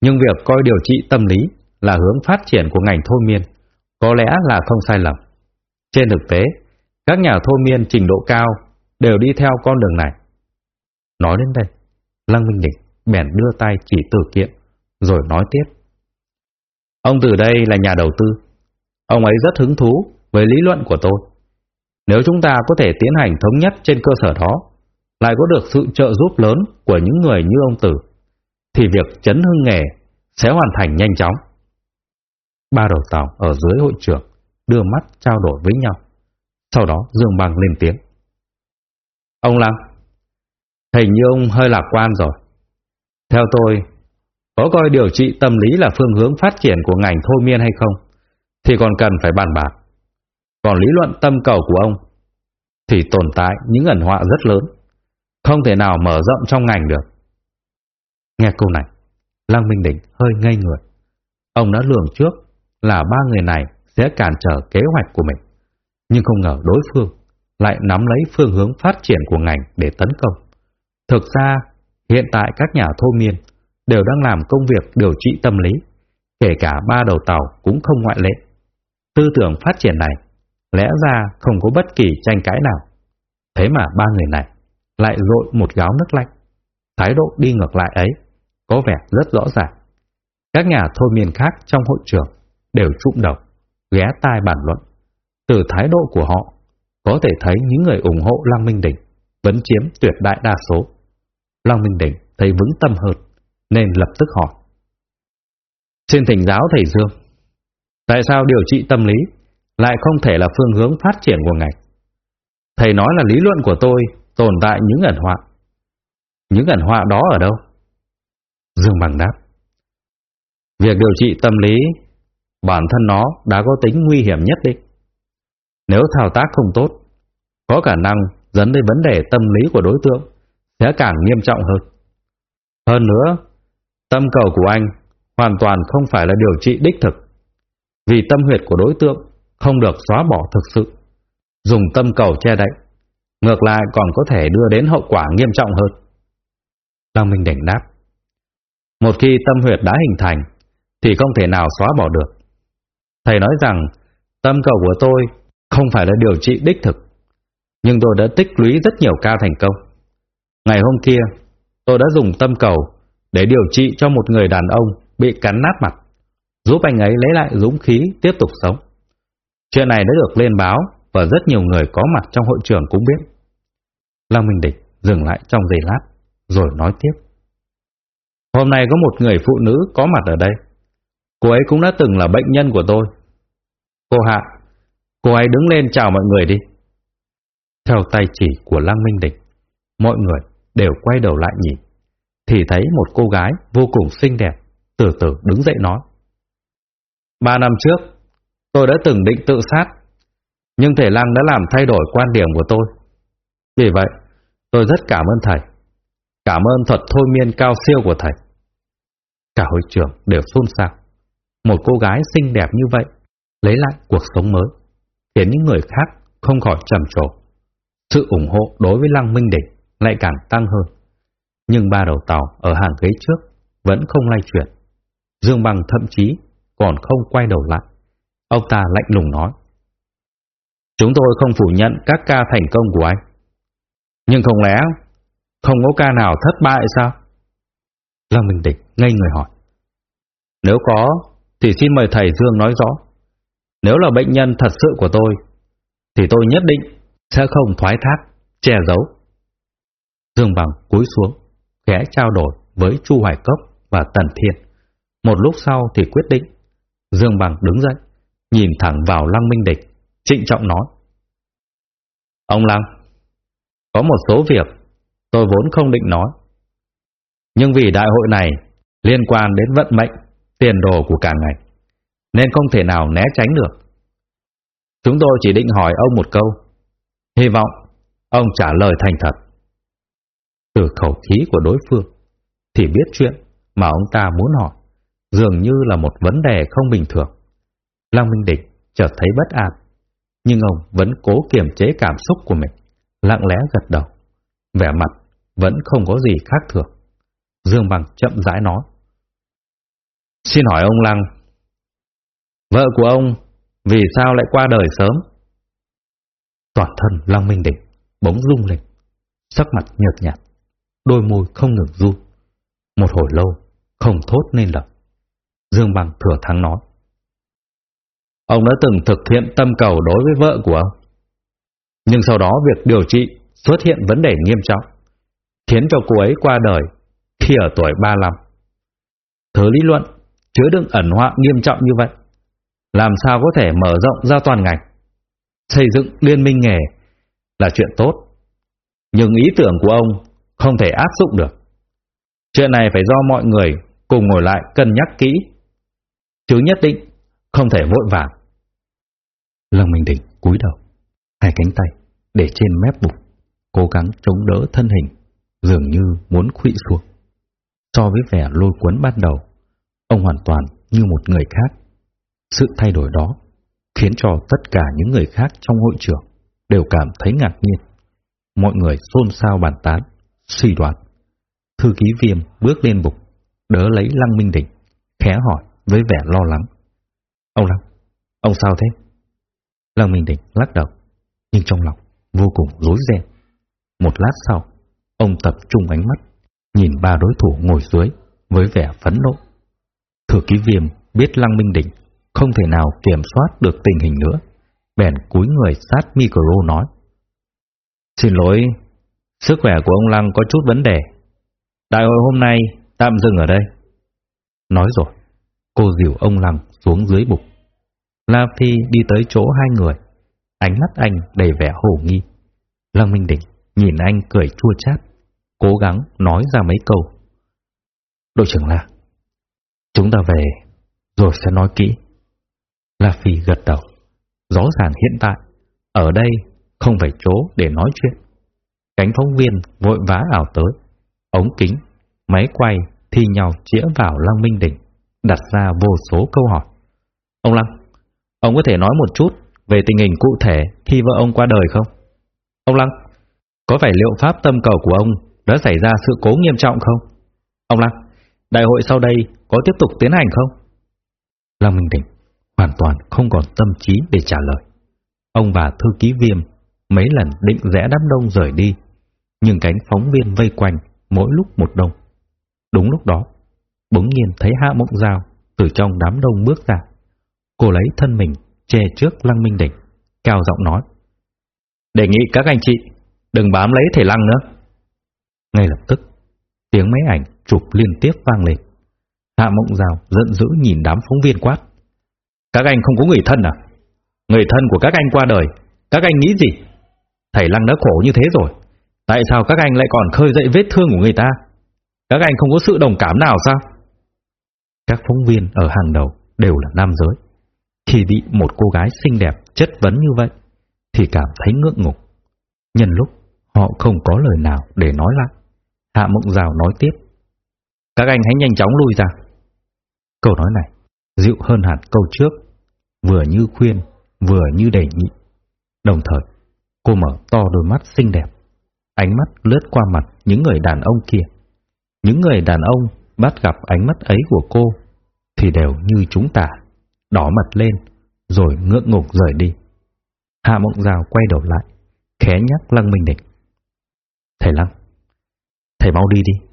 Nhưng việc coi điều trị tâm lý là hướng phát triển của ngành thôi miên có lẽ là không sai lầm. Trên thực tế, các nhà thôi miên trình độ cao đều đi theo con đường này. Nói đến đây, Lăng Minh Đỉnh bèn đưa tay chỉ từ kiện, rồi nói tiếp. Ông từ đây là nhà đầu tư. Ông ấy rất hứng thú với lý luận của tôi. Nếu chúng ta có thể tiến hành thống nhất trên cơ sở đó, lại có được sự trợ giúp lớn của những người như ông Tử, thì việc chấn hưng nghề sẽ hoàn thành nhanh chóng. Ba đầu tàu ở dưới hội trưởng đưa mắt trao đổi với nhau. Sau đó Dương Bằng lên tiếng. Ông Lăng, hình như ông hơi lạc quan rồi. Theo tôi, có coi điều trị tâm lý là phương hướng phát triển của ngành thôi miên hay không, thì còn cần phải bàn bạc. Còn lý luận tâm cầu của ông, thì tồn tại những ẩn họa rất lớn, không thể nào mở rộng trong ngành được. Nghe câu này, Lăng Minh Đỉnh hơi ngây người. Ông đã lường trước là ba người này sẽ cản trở kế hoạch của mình, nhưng không ngờ đối phương lại nắm lấy phương hướng phát triển của ngành để tấn công. Thực ra, hiện tại các nhà thô miên đều đang làm công việc điều trị tâm lý, kể cả ba đầu tàu cũng không ngoại lệ. Tư tưởng phát triển này lẽ ra không có bất kỳ tranh cãi nào. Thế mà ba người này lại dội một gáo nước lạnh. Thái độ đi ngược lại ấy có vẻ rất rõ ràng. Các nhà thôi miên khác trong hội trường đều trụng đầu, ghé tai bàn luận. Từ thái độ của họ, có thể thấy những người ủng hộ Lăng Minh Đỉnh vẫn chiếm tuyệt đại đa số. Lăng Minh Đỉnh thấy vững tâm hơn, nên lập tức hỏi. Xin thỉnh giáo thầy Dương, tại sao điều trị tâm lý lại không thể là phương hướng phát triển của ngành? Thầy nói là lý luận của tôi tồn tại những ẩn họa. Những ẩn họa đó ở đâu? Dương Bằng đáp. Việc điều trị tâm lý bản thân nó đã có tính nguy hiểm nhất định. Nếu thao tác không tốt, có khả năng dẫn đến vấn đề tâm lý của đối tượng sẽ càng nghiêm trọng hơn. Hơn nữa, tâm cầu của anh hoàn toàn không phải là điều trị đích thực, vì tâm huyệt của đối tượng không được xóa bỏ thực sự. Dùng tâm cầu che đậy, ngược lại còn có thể đưa đến hậu quả nghiêm trọng hơn. Long Minh Đỉnh đáp, một khi tâm huyệt đã hình thành, thì không thể nào xóa bỏ được. Thầy nói rằng, tâm cầu của tôi không phải là điều trị đích thực, nhưng tôi đã tích lũy rất nhiều ca thành công. Ngày hôm kia, tôi đã dùng tâm cầu để điều trị cho một người đàn ông bị cắn nát mặt, giúp anh ấy lấy lại dũng khí tiếp tục sống. Chuyện này đã được lên báo và rất nhiều người có mặt trong hội trường cũng biết. Lăng Minh Địch dừng lại trong giây lát, rồi nói tiếp. Hôm nay có một người phụ nữ có mặt ở đây. Cô ấy cũng đã từng là bệnh nhân của tôi. Cô Hạ, cô ấy đứng lên chào mọi người đi. Theo tay chỉ của Lăng Minh Địch, mọi người đều quay đầu lại nhìn, thì thấy một cô gái vô cùng xinh đẹp, từ từ đứng dậy nói. Ba năm trước, tôi đã từng định tự sát, nhưng Thể Lăng đã làm thay đổi quan điểm của tôi. Vì vậy, tôi rất cảm ơn thầy. Cảm ơn thuật thôi miên cao siêu của thầy. Cả hội trường đều xôn xao. Một cô gái xinh đẹp như vậy, lấy lại cuộc sống mới, khiến những người khác không khỏi trầm trồ. Sự ủng hộ đối với Lăng Minh Đỉnh lại càng tăng hơn. Nhưng ba đầu tàu ở hàng ghế trước vẫn không lay chuyển. Dương Bằng thậm chí còn không quay đầu lại. Ông ta lạnh lùng nói. Chúng tôi không phủ nhận các ca thành công của anh. Nhưng không lẽ không có ca nào thất bại sao? Lâm Minh Địch ngây người hỏi. Nếu có, thì xin mời thầy Dương nói rõ. Nếu là bệnh nhân thật sự của tôi, thì tôi nhất định sẽ không thoái thác, che giấu. Dương Bằng cúi xuống, khẽ trao đổi với Chu Hoài Cốc và Tần Thiên. Một lúc sau thì quyết định. Dương Bằng đứng dậy, nhìn thẳng vào Lăng Minh Địch, trịnh trọng nói. Ông Lăng, có một số việc tôi vốn không định nói. Nhưng vì đại hội này liên quan đến vận mệnh, tiền đồ của cả ngành, nên không thể nào né tránh được. Chúng tôi chỉ định hỏi ông một câu, hy vọng ông trả lời thành thật. Từ khẩu khí của đối phương, thì biết chuyện mà ông ta muốn hỏi, dường như là một vấn đề không bình thường. Lăng Minh Địch chợt thấy bất an, nhưng ông vẫn cố kiềm chế cảm xúc của mình, lặng lẽ gật đầu. Vẻ mặt vẫn không có gì khác thường. Dương Bằng chậm rãi nói. Xin hỏi ông Lăng, vợ của ông vì sao lại qua đời sớm? Toàn thân Lăng Minh Địch bỗng rung lên, sắc mặt nhợt nhạt, đôi môi không ngừng run. Một hồi lâu, không thốt nên lời. Dương Bằng thừa thắng nói. Ông đã từng thực hiện tâm cầu đối với vợ của ông. Nhưng sau đó việc điều trị xuất hiện vấn đề nghiêm trọng, khiến cho cô ấy qua đời khi ở tuổi 35. Thứ lý luận chứa đựng ẩn họa nghiêm trọng như vậy, làm sao có thể mở rộng ra toàn ngành? Xây dựng liên minh nghề là chuyện tốt, nhưng ý tưởng của ông không thể áp dụng được. Chuyện này phải do mọi người cùng ngồi lại cân nhắc kỹ, chứ nhất định không thể vội vàng. Lâm Minh Định cúi đầu, hai cánh tay để trên mép bụng, cố gắng chống đỡ thân hình, dường như muốn khuỵu xuống. So với vẻ lôi cuốn ban đầu, ông hoàn toàn như một người khác. Sự thay đổi đó khiến cho tất cả những người khác trong hội trường đều cảm thấy ngạc nhiên. Mọi người xôn xao bàn tán, suy đoán. Thư ký viêm bước lên bục, đỡ lấy Lăng Minh định, khẽ hỏi với vẻ lo lắng. Ông Lăng, ông sao thế? Lăng Minh định lắc đầu, nhưng trong lòng vô cùng rối ren. Một lát sau, ông tập trung ánh mắt, nhìn ba đối thủ ngồi dưới với vẻ phẫn nộ. Thư ký viêm biết Lăng Minh định không thể nào kiểm soát được tình hình nữa, bèn cúi người sát micro nói. Xin lỗi, sức khỏe của ông Lăng có chút vấn đề. Đại hội hôm nay tạm dừng ở đây. Nói rồi, cô dìu ông Lăng xuống dưới bục. La Phi đi tới chỗ hai người, ánh mắt anh đầy vẻ hồ nghi. Lăng Minh Đỉnh nhìn anh cười chua chát, cố gắng nói ra mấy câu. Đội trưởng La, chúng ta về rồi sẽ nói kỹ. La Phi gật đầu. Rõ ràng hiện tại, Ở đây không phải chỗ để nói chuyện. Cánh phóng viên vội vã ảo tới, ống kính, máy quay thi nhau chĩa vào Lăng Minh Đỉnh, đặt ra vô số câu hỏi. Ông Lăng, ông có thể nói một chút về tình hình cụ thể khi vợ ông qua đời không? Ông Lăng, có phải liệu pháp tâm cầu của ông đã xảy ra sự cố nghiêm trọng không? Ông Lăng, đại hội sau đây có tiếp tục tiến hành không? Lăng Minh Đỉnh hoàn toàn không còn tâm trí để trả lời. Ông và thư ký viêm mấy lần định rẽ đám đông rời đi, nhưng cánh phóng viên vây quanh mỗi lúc một đông. Đúng lúc đó, bỗng nhiên thấy Hạ Mộng Giao từ trong đám đông bước ra. Cô lấy thân mình che trước Lăng Minh Đỉnh, cao giọng nói. Đề nghị các anh chị đừng bám lấy thể lăng nữa. Ngay lập tức, tiếng máy ảnh chụp liên tiếp vang lên. Hạ Mộng Giao giận dữ nhìn đám phóng viên quát. Các anh không có người thân à? Người thân của các anh qua đời, các anh nghĩ gì? Thầy Lăng đã khổ như thế rồi, tại sao các anh lại còn khơi dậy vết thương của người ta? Các anh không có sự đồng cảm nào sao? Các phóng viên ở hàng đầu đều là nam giới. Khi bị một cô gái xinh đẹp chất vấn như vậy, thì cảm thấy ngượng ngục. Nhân lúc họ không có lời nào để nói lại, Hạ Mộng Rào nói tiếp. Các anh hãy nhanh chóng lui ra. Câu nói này dịu hơn hẳn câu trước, vừa như khuyên, vừa như đề nghị. Đồng thời, cô mở to đôi mắt xinh đẹp, ánh mắt lướt qua mặt những người đàn ông kia. Những người đàn ông bắt gặp ánh mắt ấy của cô thì đều như chúng ta, đỏ mặt lên rồi ngượng ngục rời đi. Hạ Mộng Giao quay đầu lại, khẽ nhắc Lăng Minh Đỉnh. Thầy Lăng, thầy mau đi đi.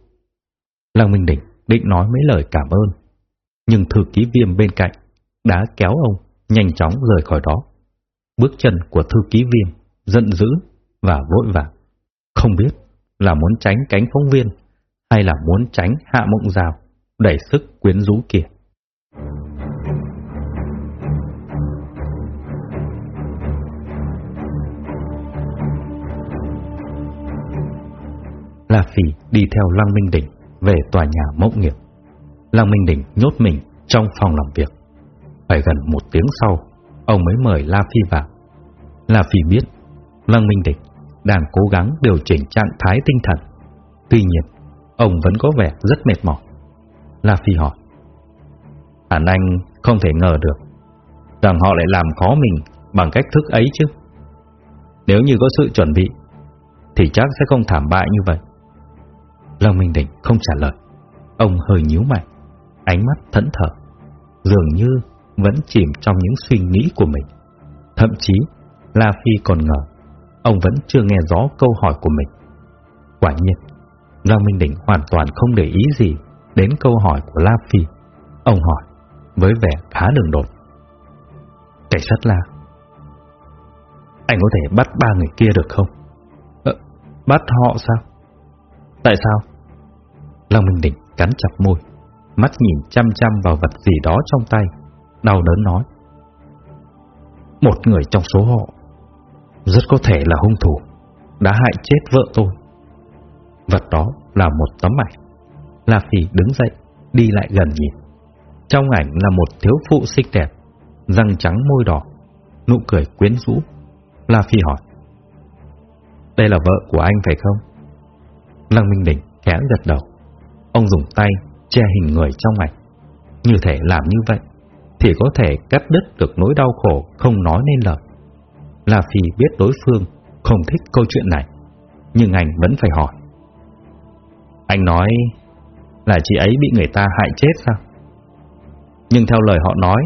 Lăng Minh Đỉnh định nói mấy lời cảm ơn, nhưng thư ký viêm bên cạnh đã kéo ông nhanh chóng rời khỏi đó. Bước chân của thư ký viêm giận dữ và vội vàng, không biết là muốn tránh cánh phóng viên hay là muốn tránh hạ mộng rào đẩy sức quyến rũ kia. La Phi đi theo Lăng Minh Đỉnh về tòa nhà mộng nghiệp. Lăng Minh Đỉnh nhốt mình trong phòng làm việc. Phải gần một tiếng sau, ông mới mời La Phi vào. La Phi biết Lăng Minh Địch đang cố gắng điều chỉnh trạng thái tinh thần. Tuy nhiên, ông vẫn có vẻ rất mệt mỏi. La Phi hỏi. Hẳn anh không thể ngờ được rằng họ lại làm khó mình bằng cách thức ấy chứ. Nếu như có sự chuẩn bị, thì chắc sẽ không thảm bại như vậy. Lăng Minh Đỉnh không trả lời. Ông hơi nhíu mày, ánh mắt thẫn thờ, dường như vẫn chìm trong những suy nghĩ của mình. Thậm chí, La Phi còn ngờ, ông vẫn chưa nghe rõ câu hỏi của mình. Quả nhiên, Giang Minh Đỉnh hoàn toàn không để ý gì đến câu hỏi của La Phi. Ông hỏi, với vẻ khá đường đột. Cảnh sát La, anh có thể bắt ba người kia được không? Ờ, bắt họ sao? Tại sao? Long Minh Đỉnh cắn chặt môi, mắt nhìn chăm chăm vào vật gì đó trong tay, đau đớn nói. Một người trong số họ rất có thể là hung thủ đã hại chết vợ tôi. Vật đó là một tấm ảnh. La Phi đứng dậy, đi lại gần nhìn. Trong ảnh là một thiếu phụ xinh đẹp, răng trắng môi đỏ, nụ cười quyến rũ. La Phi hỏi. Đây là vợ của anh phải không? Lăng Minh Đỉnh khẽ gật đầu. Ông dùng tay che hình người trong ảnh. Như thể làm như vậy thì có thể cắt đứt được nỗi đau khổ không nói nên lời. La Phi biết đối phương không thích câu chuyện này, nhưng anh vẫn phải hỏi. Anh nói là chị ấy bị người ta hại chết sao? Nhưng theo lời họ nói,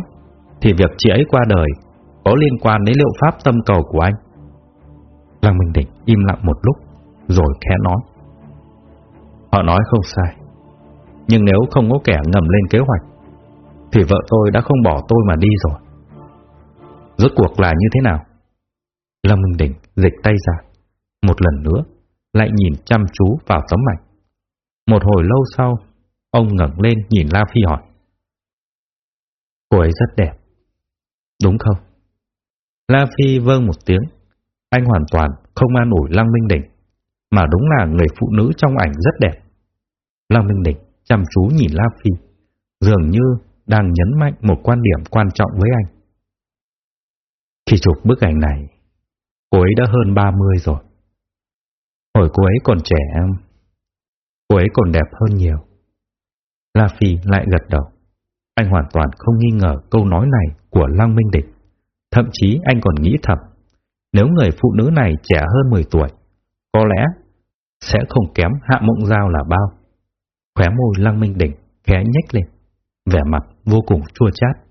thì việc chị ấy qua đời có liên quan đến liệu pháp tâm cầu của anh. Lăng Minh Định im lặng một lúc, rồi khẽ nói. Họ nói không sai. Nhưng nếu không có kẻ ngầm lên kế hoạch, thì vợ tôi đã không bỏ tôi mà đi rồi. Rốt cuộc là như thế nào? Lâm Minh Đỉnh dịch tay ra, một lần nữa lại nhìn chăm chú vào tấm ảnh. Một hồi lâu sau, ông ngẩng lên nhìn La Phi hỏi. Cô ấy rất đẹp, đúng không? La Phi vâng một tiếng, anh hoàn toàn không an ủi Lăng Minh Đỉnh, mà đúng là người phụ nữ trong ảnh rất đẹp. Lăng Minh Đỉnh chăm chú nhìn La Phi, dường như đang nhấn mạnh một quan điểm quan trọng với anh. Khi chụp bức ảnh này, Cô ấy đã hơn 30 rồi. Hồi cô ấy còn trẻ, cô ấy còn đẹp hơn nhiều. La Phi lại gật đầu. Anh hoàn toàn không nghi ngờ câu nói này của Lăng Minh Địch. Thậm chí anh còn nghĩ thầm, nếu người phụ nữ này trẻ hơn 10 tuổi, có lẽ sẽ không kém Hạ Mộng Giao là bao. Khóe môi Lăng Minh Địch khẽ nhếch lên, vẻ mặt vô cùng chua chát.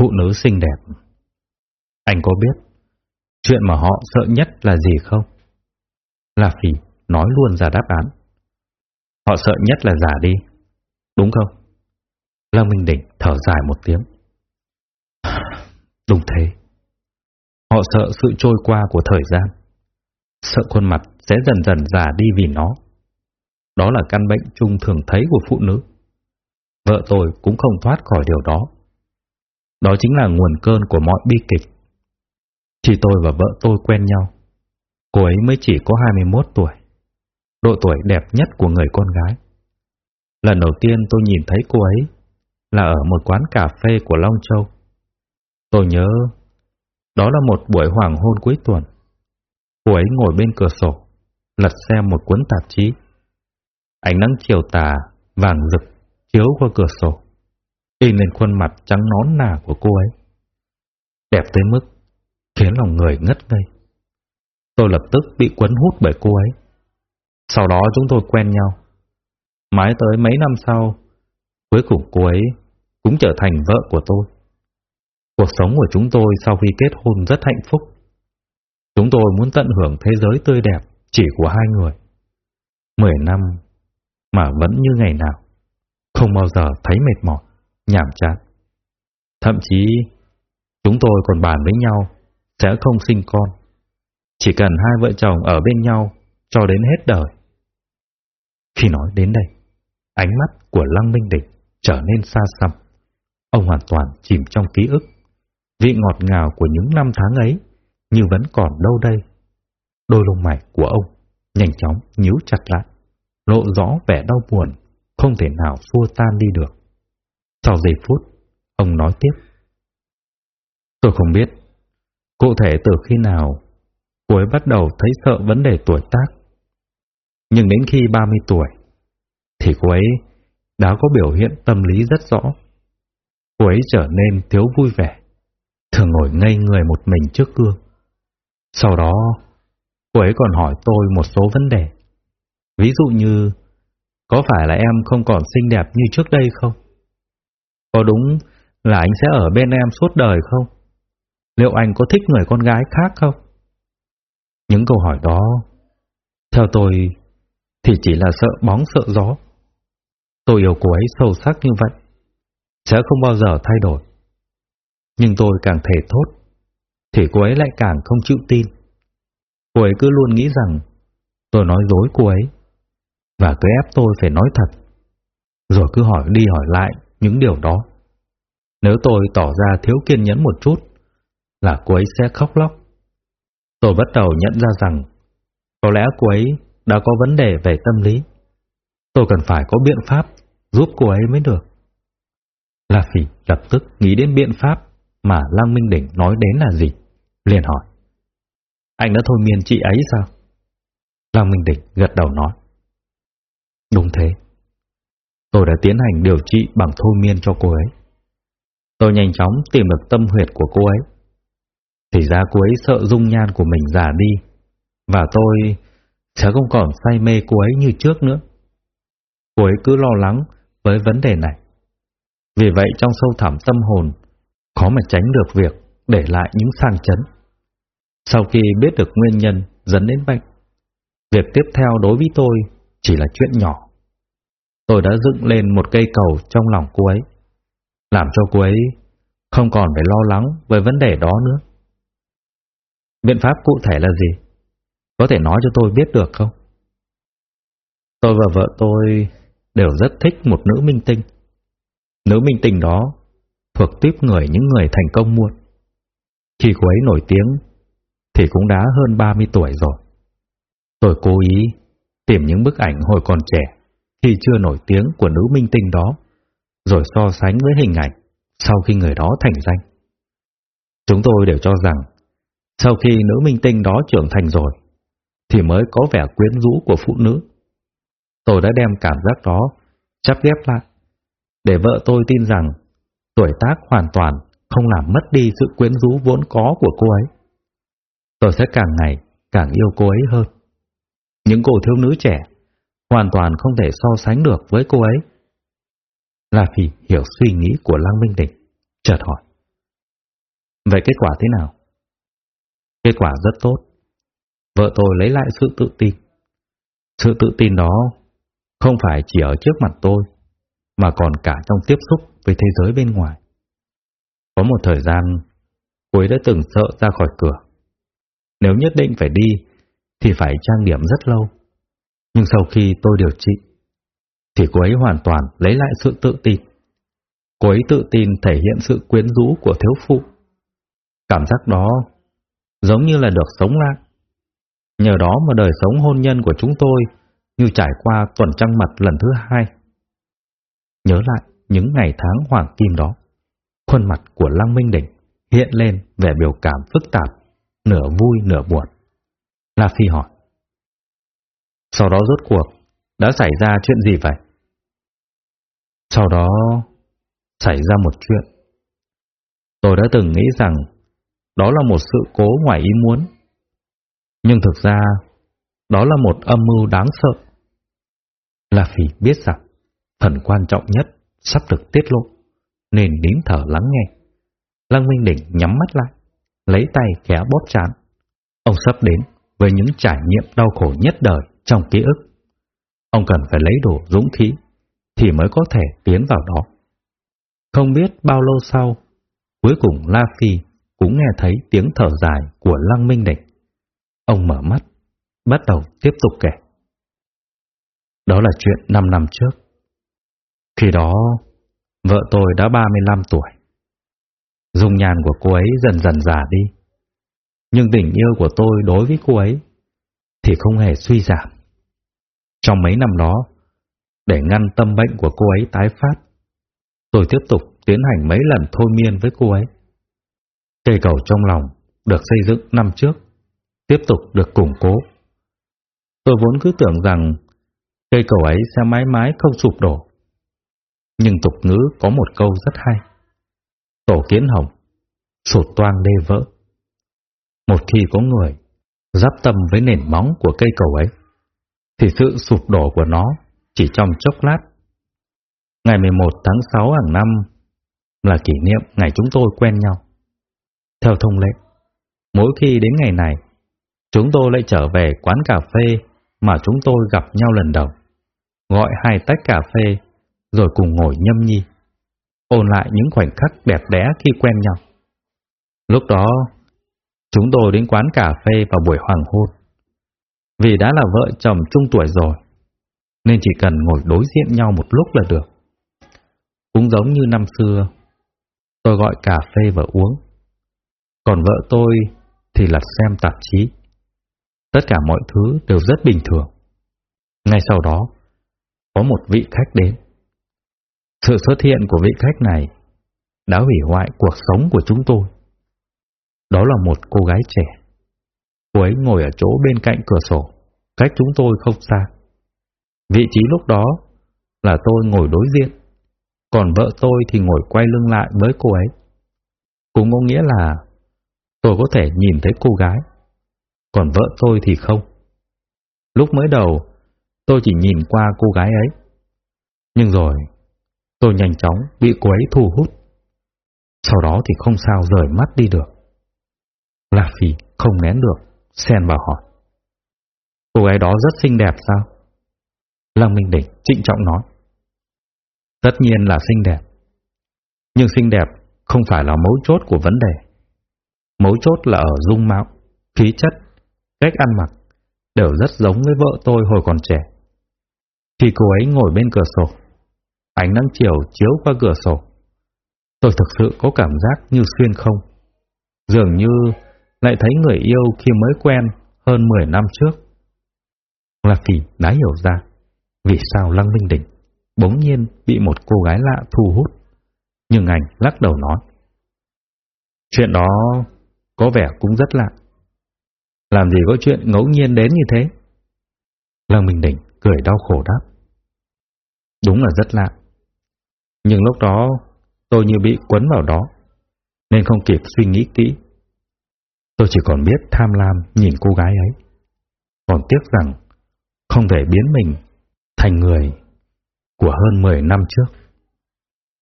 Phụ nữ xinh đẹp. Anh có biết chuyện mà họ sợ nhất là gì không? La Phỉ nói luôn ra đáp án. Họ sợ nhất là giả đi, đúng không? La Minh Đỉnh thở dài một tiếng. Đúng thế. Họ sợ sự trôi qua của thời gian. Sợ khuôn mặt sẽ dần dần già đi vì nó. Đó là căn bệnh chung thường thấy của phụ nữ. Vợ tôi cũng không thoát khỏi điều đó. Đó chính là nguồn cơn của mọi bi kịch. Khi tôi và vợ tôi quen nhau, cô ấy mới chỉ có 21 tuổi, độ tuổi đẹp nhất của người con gái. Lần đầu tiên tôi nhìn thấy cô ấy là ở một quán cà phê của Long Châu. Tôi nhớ đó là một buổi hoàng hôn cuối tuần. Cô ấy ngồi bên cửa sổ, lật xem một cuốn tạp chí. Ánh nắng chiều tà, vàng rực, chiếu qua cửa sổ, in lên khuôn mặt trắng nón nà của cô ấy. Đẹp tới mức khiến lòng người ngất ngây. Tôi lập tức bị cuốn hút bởi cô ấy. Sau đó chúng tôi quen nhau. Mãi tới mấy năm sau, cuối cùng cô ấy cũng trở thành vợ của tôi. Cuộc sống của chúng tôi sau khi kết hôn rất hạnh phúc. Chúng tôi muốn tận hưởng thế giới tươi đẹp chỉ của hai người. Mười năm mà vẫn như ngày nào, không bao giờ thấy mệt mỏi, nhàm chán. Thậm chí chúng tôi còn bàn với nhau sẽ không sinh con. Chỉ cần hai vợ chồng ở bên nhau cho đến hết đời. Khi nói đến đây, ánh mắt của Lăng Minh Địch trở nên xa xăm. Ông hoàn toàn chìm trong ký ức. Vị ngọt ngào của những năm tháng ấy như vẫn còn đâu đây. Đôi lông mày của ông nhanh chóng nhíu chặt lại, lộ rõ vẻ đau buồn, không thể nào xua tan đi được. Sau giây phút, ông nói tiếp. Tôi không biết, cụ thể từ khi nào cô ấy bắt đầu thấy sợ vấn đề tuổi tác. Nhưng đến khi 30 tuổi, thì cô ấy đã có biểu hiện tâm lý rất rõ. Cô ấy trở nên thiếu vui vẻ, thường ngồi ngây người một mình trước gương. Sau đó, cô ấy còn hỏi tôi một số vấn đề. Ví dụ như, có phải là em không còn xinh đẹp như trước đây không? Có đúng là anh sẽ ở bên em suốt đời không? Liệu anh có thích người con gái khác không? Những câu hỏi đó, theo tôi, thì chỉ là sợ bóng sợ gió. Tôi yêu cô ấy sâu sắc như vậy, sẽ không bao giờ thay đổi. Nhưng tôi càng thể thốt, thì cô ấy lại càng không chịu tin. Cô ấy cứ luôn nghĩ rằng tôi nói dối cô ấy, và cứ ép tôi phải nói thật, rồi cứ hỏi đi hỏi lại những điều đó. Nếu tôi tỏ ra thiếu kiên nhẫn một chút, là cô ấy sẽ khóc lóc. Tôi bắt đầu nhận ra rằng, có lẽ cô ấy đã có vấn đề về tâm lý. Tôi cần phải có biện pháp giúp cô ấy mới được. La Phỉ lập tức nghĩ đến biện pháp mà Lăng Minh Đỉnh nói đến là gì, liền hỏi. Anh đã thôi miên chị ấy sao? Lăng Minh Đỉnh gật đầu nói. Đúng thế. Tôi đã tiến hành điều trị bằng thôi miên cho cô ấy. Tôi nhanh chóng tìm được tâm huyệt của cô ấy. Thì ra cô ấy sợ dung nhan của mình già đi, và tôi chả không còn say mê cô ấy như trước nữa. Cô ấy cứ lo lắng với vấn đề này. Vì vậy trong sâu thẳm tâm hồn, khó mà tránh được việc để lại những sang chấn. Sau khi biết được nguyên nhân dẫn đến bệnh, việc tiếp theo đối với tôi chỉ là chuyện nhỏ. Tôi đã dựng lên một cây cầu trong lòng cô ấy, làm cho cô ấy không còn phải lo lắng về vấn đề đó nữa. Biện pháp cụ thể là gì? Có thể nói cho tôi biết được không? Tôi và vợ tôi đều rất thích một nữ minh tinh. Nữ minh tinh đó thuộc tiếp người những người thành công muôn. Khi cô ấy nổi tiếng thì cũng đã hơn 30 tuổi rồi. Tôi cố ý tìm những bức ảnh hồi còn trẻ khi chưa nổi tiếng của nữ minh tinh đó, rồi so sánh với hình ảnh sau khi người đó thành danh. Chúng tôi đều cho rằng sau khi nữ minh tinh đó trưởng thành rồi, thì mới có vẻ quyến rũ của phụ nữ. Tôi đã đem cảm giác đó chắp ghép lại, để vợ tôi tin rằng tuổi tác hoàn toàn không làm mất đi sự quyến rũ vốn có của cô ấy. Tôi sẽ càng ngày càng yêu cô ấy hơn. Những cô thiếu nữ trẻ hoàn toàn không thể so sánh được với cô ấy. La Phi hiểu suy nghĩ của Lăng Minh Địch, chợt hỏi. Vậy kết quả thế nào? Kết quả rất tốt. Vợ tôi lấy lại sự tự tin. Sự tự tin đó không phải chỉ ở trước mặt tôi, mà còn cả trong tiếp xúc với thế giới bên ngoài. Có một thời gian, cô ấy đã từng sợ ra khỏi cửa. Nếu nhất định phải đi, thì phải trang điểm rất lâu. Nhưng sau khi tôi điều trị, thì cô ấy hoàn toàn lấy lại sự tự tin. Cô ấy tự tin thể hiện sự quyến rũ của thiếu phụ. Cảm giác đó giống như là được sống lại. Nhờ đó mà đời sống hôn nhân của chúng tôi như trải qua tuần trăng mật lần thứ hai. Nhớ lại những ngày tháng hoàng kim đó, khuôn mặt của Lăng Minh Đỉnh hiện lên vẻ biểu cảm phức tạp, nửa vui nửa buồn. La Phi hỏi. Sau đó rốt cuộc, đã xảy ra chuyện gì vậy? Sau đó, xảy ra một chuyện. Tôi đã từng nghĩ rằng đó là một sự cố ngoài ý muốn. Nhưng thực ra, đó là một âm mưu đáng sợ. La Phỉ biết rằng, phần quan trọng nhất sắp được tiết lộ, nên nín thở lắng nghe. Lăng Minh Đỉnh nhắm mắt lại, lấy tay khẽ bóp chán. Ông sắp đến với những trải nghiệm đau khổ nhất đời trong ký ức. Ông cần phải lấy đủ dũng khí thì mới có thể tiến vào đó. Không biết bao lâu sau, cuối cùng La Phi cũng nghe thấy tiếng thở dài của Lăng Minh Địch. Ông mở mắt, bắt đầu tiếp tục kể. Đó là chuyện 5 năm trước. Khi đó, vợ tôi đã 35 tuổi. Dung nhàn của cô ấy dần dần già đi. Nhưng tình yêu của tôi đối với cô ấy thì không hề suy giảm. Trong mấy năm đó, để ngăn tâm bệnh của cô ấy tái phát, tôi tiếp tục tiến hành mấy lần thôi miên với cô ấy. Cây cầu trong lòng được xây dựng năm trước, tiếp tục được củng cố. Tôi vốn cứ tưởng rằng cây cầu ấy sẽ mãi mãi không sụp đổ. Nhưng tục ngữ có một câu rất hay. Tổ kiến hồng, sụt toang đê vỡ. Một khi có người giáp tâm với nền móng của cây cầu ấy, thì sự sụp đổ của nó chỉ trong chốc lát. Ngày 11 tháng 6 hàng năm là kỷ niệm ngày chúng tôi quen nhau. Theo thông lệ, mỗi khi đến ngày này, chúng tôi lại trở về quán cà phê mà chúng tôi gặp nhau lần đầu, gọi hai tách cà phê rồi cùng ngồi nhâm nhi, ôn lại những khoảnh khắc đẹp đẽ khi quen nhau. Lúc đó, chúng tôi đến quán cà phê vào buổi hoàng hôn. Vì đã là vợ chồng trung tuổi rồi, nên chỉ cần ngồi đối diện nhau một lúc là được. Cũng giống như năm xưa, tôi gọi cà phê và uống. Còn vợ tôi thì lật xem tạp chí. Tất cả mọi thứ đều rất bình thường. Ngay sau đó, có một vị khách đến. Sự xuất hiện của vị khách này đã hủy hoại cuộc sống của chúng tôi. Đó là một cô gái trẻ. Cô ấy ngồi ở chỗ bên cạnh cửa sổ, cách chúng tôi không xa. Vị trí lúc đó là tôi ngồi đối diện, còn vợ tôi thì ngồi quay lưng lại với cô ấy. Cũng có nghĩa là tôi có thể nhìn thấy cô gái, còn vợ tôi thì không. Lúc mới đầu, tôi chỉ nhìn qua cô gái ấy. Nhưng rồi, tôi nhanh chóng bị cô ấy thu hút. Sau đó thì không sao rời mắt đi được. La Phi không nén được, xen vào hỏi. Cô gái đó rất xinh đẹp sao? Lăng Minh Đỉnh trịnh trọng nói. Tất nhiên là xinh đẹp. Nhưng xinh đẹp không phải là mấu chốt của vấn đề. Mấu chốt là ở dung mạo, khí chất, cách ăn mặc, đều rất giống với vợ tôi hồi còn trẻ. Khi cô ấy ngồi bên cửa sổ, ánh nắng chiều chiếu qua cửa sổ, tôi thực sự có cảm giác như xuyên không. Dường như lại thấy người yêu khi mới quen hơn 10 năm trước. Là Kỳ đã hiểu ra vì sao Lăng Minh Đỉnh bỗng nhiên bị một cô gái lạ thu hút. Nhưng anh lắc đầu nói. Chuyện đó có vẻ cũng rất lạ. Làm gì có chuyện ngẫu nhiên đến như thế? Lăng Minh Đỉnh cười đau khổ đáp. Đúng là rất lạ. Nhưng lúc đó tôi như bị quấn vào đó, nên không kịp suy nghĩ kỹ. Tôi chỉ còn biết tham lam nhìn cô gái ấy. Còn tiếc rằng không thể biến mình thành người của hơn 10 năm trước.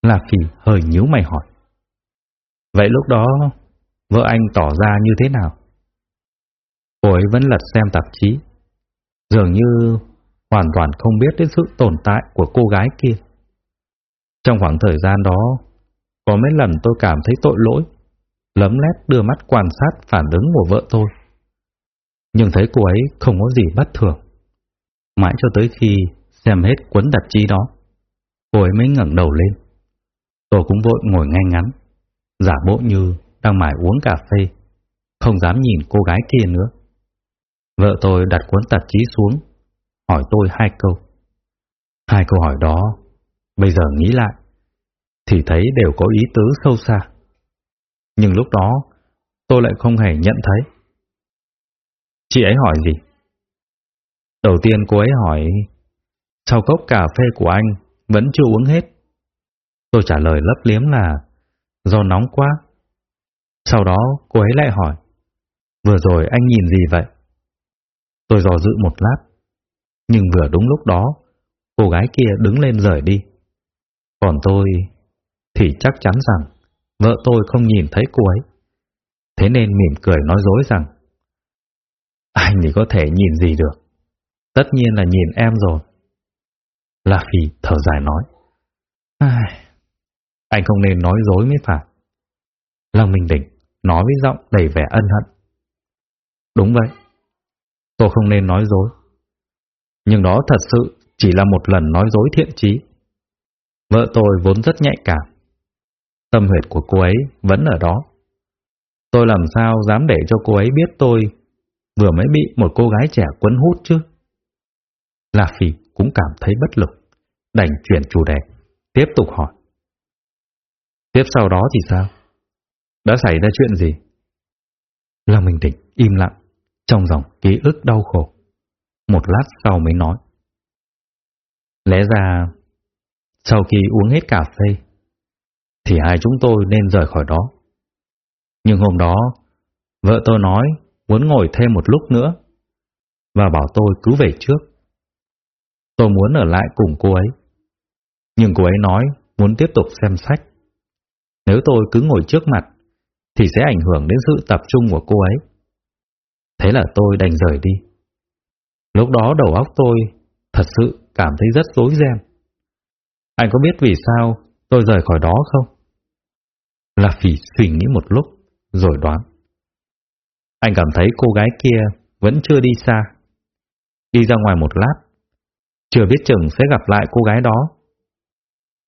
La Phi hơi nhíu mày hỏi. Vậy lúc đó vợ anh tỏ ra như thế nào? Cô ấy vẫn lật xem tạp chí, dường như hoàn toàn không biết đến sự tồn tại của cô gái kia. Trong khoảng thời gian đó, có mấy lần tôi cảm thấy tội lỗi, lấm lét đưa mắt quan sát phản ứng của vợ tôi. Nhưng thấy cô ấy không có gì bất thường. Mãi cho tới khi xem hết cuốn tạp chí đó, cô ấy mới ngẩng đầu lên. Tôi cũng vội ngồi ngay ngắn, giả bộ như đang mải uống cà phê, không dám nhìn cô gái kia nữa. Vợ tôi đặt cuốn tạp chí xuống, hỏi tôi hai câu. Hai câu hỏi đó, bây giờ nghĩ lại, thì thấy đều có ý tứ sâu xa. Nhưng lúc đó, tôi lại không hề nhận thấy. Chị ấy hỏi gì? Đầu tiên cô ấy hỏi, sau cốc cà phê của anh vẫn chưa uống hết. Tôi trả lời lấp liếm là do nóng quá. Sau đó cô ấy lại hỏi, vừa rồi anh nhìn gì vậy? Tôi dò dự một lát, nhưng vừa đúng lúc đó, cô gái kia đứng lên rời đi. Còn tôi thì chắc chắn rằng vợ tôi không nhìn thấy cô ấy. Thế nên mỉm cười nói dối rằng anh thì có thể nhìn gì được. Tất nhiên là nhìn em rồi. La Phi thở dài nói. Ai... Anh không nên nói dối mới phải. Lòng Minh Đỉnh nói với giọng đầy vẻ ân hận. Đúng vậy. Tôi không nên nói dối. Nhưng đó thật sự chỉ là một lần nói dối thiện trí. Vợ tôi vốn rất nhạy cảm. Tâm huyệt của cô ấy vẫn ở đó. Tôi làm sao dám để cho cô ấy biết tôi vừa mới bị một cô gái trẻ quấn hút chứ? La Phi cũng cảm thấy bất lực, đành chuyển chủ đề, tiếp tục hỏi. Tiếp sau đó thì sao? Đã xảy ra chuyện gì? Lăng Minh Tịch im lặng, trong dòng ký ức đau khổ. Một lát sau mới nói. Lẽ ra, sau khi uống hết cà phê, thì hai chúng tôi nên rời khỏi đó. Nhưng hôm đó, vợ tôi nói muốn ngồi thêm một lúc nữa và bảo tôi cứ về trước. Tôi muốn ở lại cùng cô ấy. Nhưng cô ấy nói muốn tiếp tục xem sách. Nếu tôi cứ ngồi trước mặt, thì sẽ ảnh hưởng đến sự tập trung của cô ấy. Thế là tôi đành rời đi. Lúc đó đầu óc tôi thật sự cảm thấy rất rối ren. Anh có biết vì sao tôi rời khỏi đó không? Là Phỉ suy nghĩ một lúc, rồi đoán. Anh cảm thấy cô gái kia vẫn chưa đi xa. Đi ra ngoài một lát, chưa biết chừng sẽ gặp lại cô gái đó.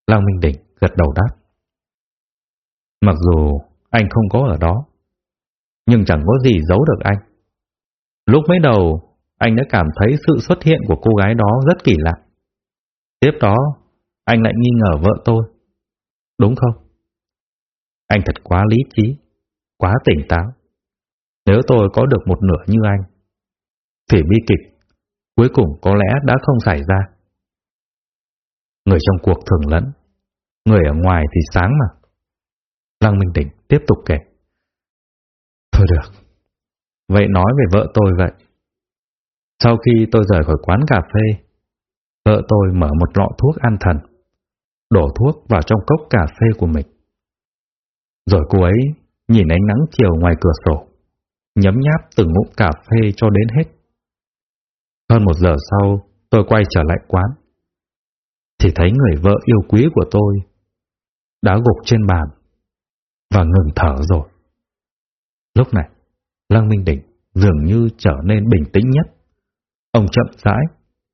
Lăng Minh Đỉnh gật đầu đáp. Mặc dù anh không có ở đó, nhưng chẳng có gì giấu được anh. Lúc mới đầu, anh đã cảm thấy sự xuất hiện của cô gái đó rất kỳ lạ. Tiếp đó, anh lại nghi ngờ vợ tôi. Đúng không? Anh thật quá lý trí, quá tỉnh táo. Nếu tôi có được một nửa như anh, thì bi kịch cuối cùng có lẽ đã không xảy ra. Người trong cuộc thường lẫn, người ở ngoài thì sáng mà. Lăng Minh Tỉnh tiếp tục kể. Thôi được, vậy nói về vợ tôi vậy. Sau khi tôi rời khỏi quán cà phê, vợ tôi mở một lọ thuốc an thần, đổ thuốc vào trong cốc cà phê của mình. Rồi cô ấy nhìn ánh nắng chiều ngoài cửa sổ, nhấm nháp từng ngụm cà phê cho đến hết. Hơn một giờ sau, tôi quay trở lại quán. Thì thấy người vợ yêu quý của tôi đã gục trên bàn và ngừng thở rồi. Lúc này, Lăng Minh Đỉnh dường như trở nên bình tĩnh nhất. Ông chậm rãi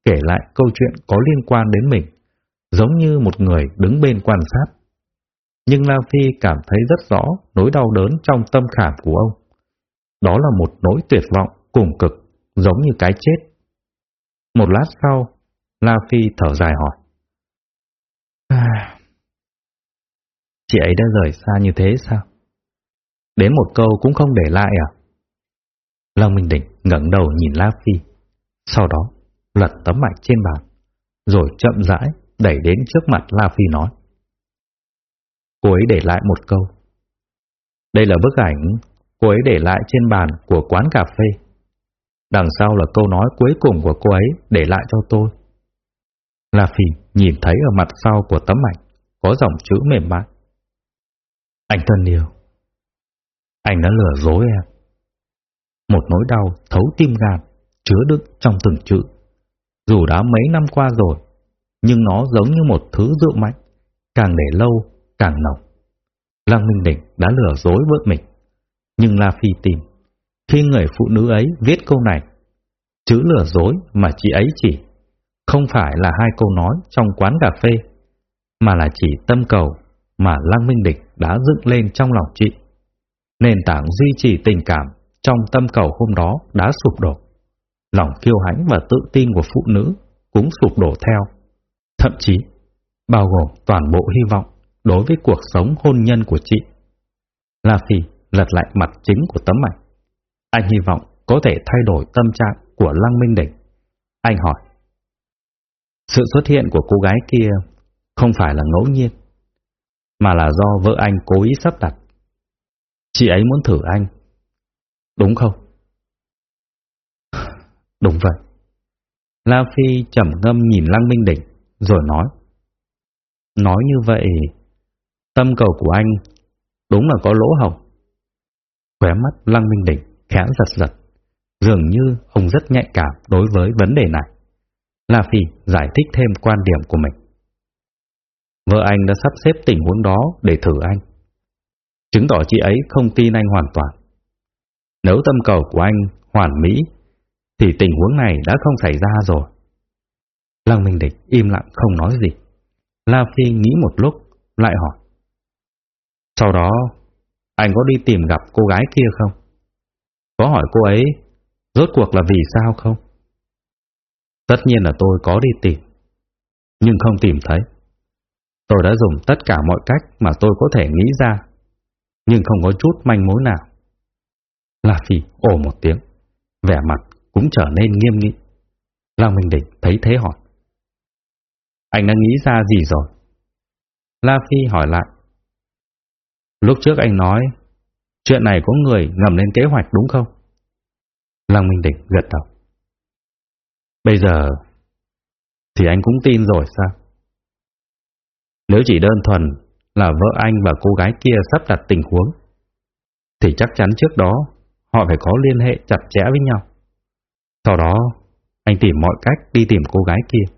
kể lại câu chuyện có liên quan đến mình, giống như một người đứng bên quan sát. Nhưng La Phi cảm thấy rất rõ nỗi đau đớn trong tâm khảm của ông. Đó là một nỗi tuyệt vọng cùng cực, giống như cái chết. Một lát sau, La Phi thở dài hỏi. À, chị ấy đã rời xa như thế sao? Đến một câu cũng không để lại à? Long Minh Đỉnh ngẩng đầu nhìn La Phi, sau đó lật tấm ảnh trên bàn, rồi chậm rãi đẩy đến trước mặt La Phi nói. Cô ấy để lại một câu. Đây là bức ảnh cô ấy để lại trên bàn của quán cà phê. Đằng sau là câu nói cuối cùng của cô ấy để lại cho tôi. La Phi nhìn thấy ở mặt sau của tấm ảnh có dòng chữ mềm mại. Anh thân yêu, anh đã lừa dối em. Một nỗi đau thấu tim gan, chứa đựng trong từng chữ. Dù đã mấy năm qua rồi, nhưng nó giống như một thứ rượu mạnh, càng để lâu, càng nồng. Lăng Minh Đỉnh đã lừa dối vợ mình, nhưng La Phi tìm. Khi người phụ nữ ấy viết câu này, chữ lừa dối mà chị ấy chỉ không phải là hai câu nói trong quán cà phê, mà là chỉ tâm cầu mà Lăng Minh Địch đã dựng lên trong lòng chị. Nền tảng duy trì tình cảm trong tâm cầu hôm đó đã sụp đổ. Lòng kiêu hãnh và tự tin của phụ nữ cũng sụp đổ theo. Thậm chí, bao gồm toàn bộ hy vọng đối với cuộc sống hôn nhân của chị. La Phi lật lại mặt chính của tấm ảnh. Anh hy vọng có thể thay đổi tâm trạng của Lăng Minh Đỉnh. Anh hỏi, sự xuất hiện của cô gái kia không phải là ngẫu nhiên, mà là do vợ anh cố ý sắp đặt. Chị ấy muốn thử anh, đúng không? Đúng vậy. La Phi trầm ngâm nhìn Lăng Minh Đỉnh, rồi nói. Nói như vậy, tâm cầu của anh đúng là có lỗ hổng. Khóe mắt Lăng Minh Đỉnh khẽ giật giật, dường như ông rất nhạy cảm đối với vấn đề này. La Phi giải thích thêm quan điểm của mình. Vợ anh đã sắp xếp tình huống đó để thử anh. Chứng tỏ chị ấy không tin anh hoàn toàn. Nếu tâm cầu của anh hoàn mỹ, thì tình huống này đã không xảy ra rồi. Lăng Minh Địch im lặng không nói gì. La Phi nghĩ một lúc, lại hỏi. Sau đó, anh có đi tìm gặp cô gái kia không? Có hỏi cô ấy rốt cuộc là vì sao không? Tất nhiên là tôi có đi tìm, nhưng không tìm thấy. Tôi đã dùng tất cả mọi cách mà tôi có thể nghĩ ra, nhưng không có chút manh mối nào. La Phi ồ một tiếng, vẻ mặt cũng trở nên nghiêm nghị. La Minh Đỉnh thấy thế hỏi. Anh đã nghĩ ra gì rồi? La Phi hỏi lại. Lúc trước anh nói, chuyện này có người ngầm lên kế hoạch đúng không? Lăng Minh Đỉnh gật đầu. Bây giờ thì anh cũng tin rồi sao? Nếu chỉ đơn thuần là vợ anh và cô gái kia sắp đặt tình huống, thì chắc chắn trước đó họ phải có liên hệ chặt chẽ với nhau. Sau đó, anh tìm mọi cách đi tìm cô gái kia,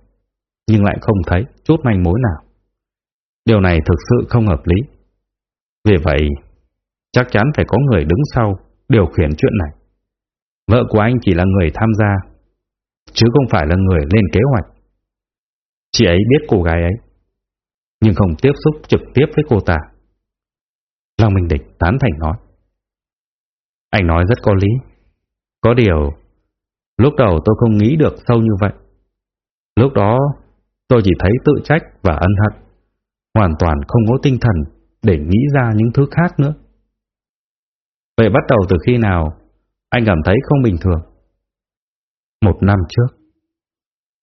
nhưng lại không thấy chút manh mối nào. Điều này thực sự không hợp lý. Vì vậy, chắc chắn phải có người đứng sau điều khiển chuyện này. Vợ của anh chỉ là người tham gia, chứ không phải là người lên kế hoạch. Chị ấy biết cô gái ấy, nhưng không tiếp xúc trực tiếp với cô ta. Long Minh Địch tán thành nói. Anh nói rất có lý. Có điều, lúc đầu tôi không nghĩ được sâu như vậy. Lúc đó, tôi chỉ thấy tự trách và ân hận. Hoàn toàn không có tinh thần để nghĩ ra những thứ khác nữa. Vậy bắt đầu từ khi nào anh cảm thấy không bình thường? Một năm trước,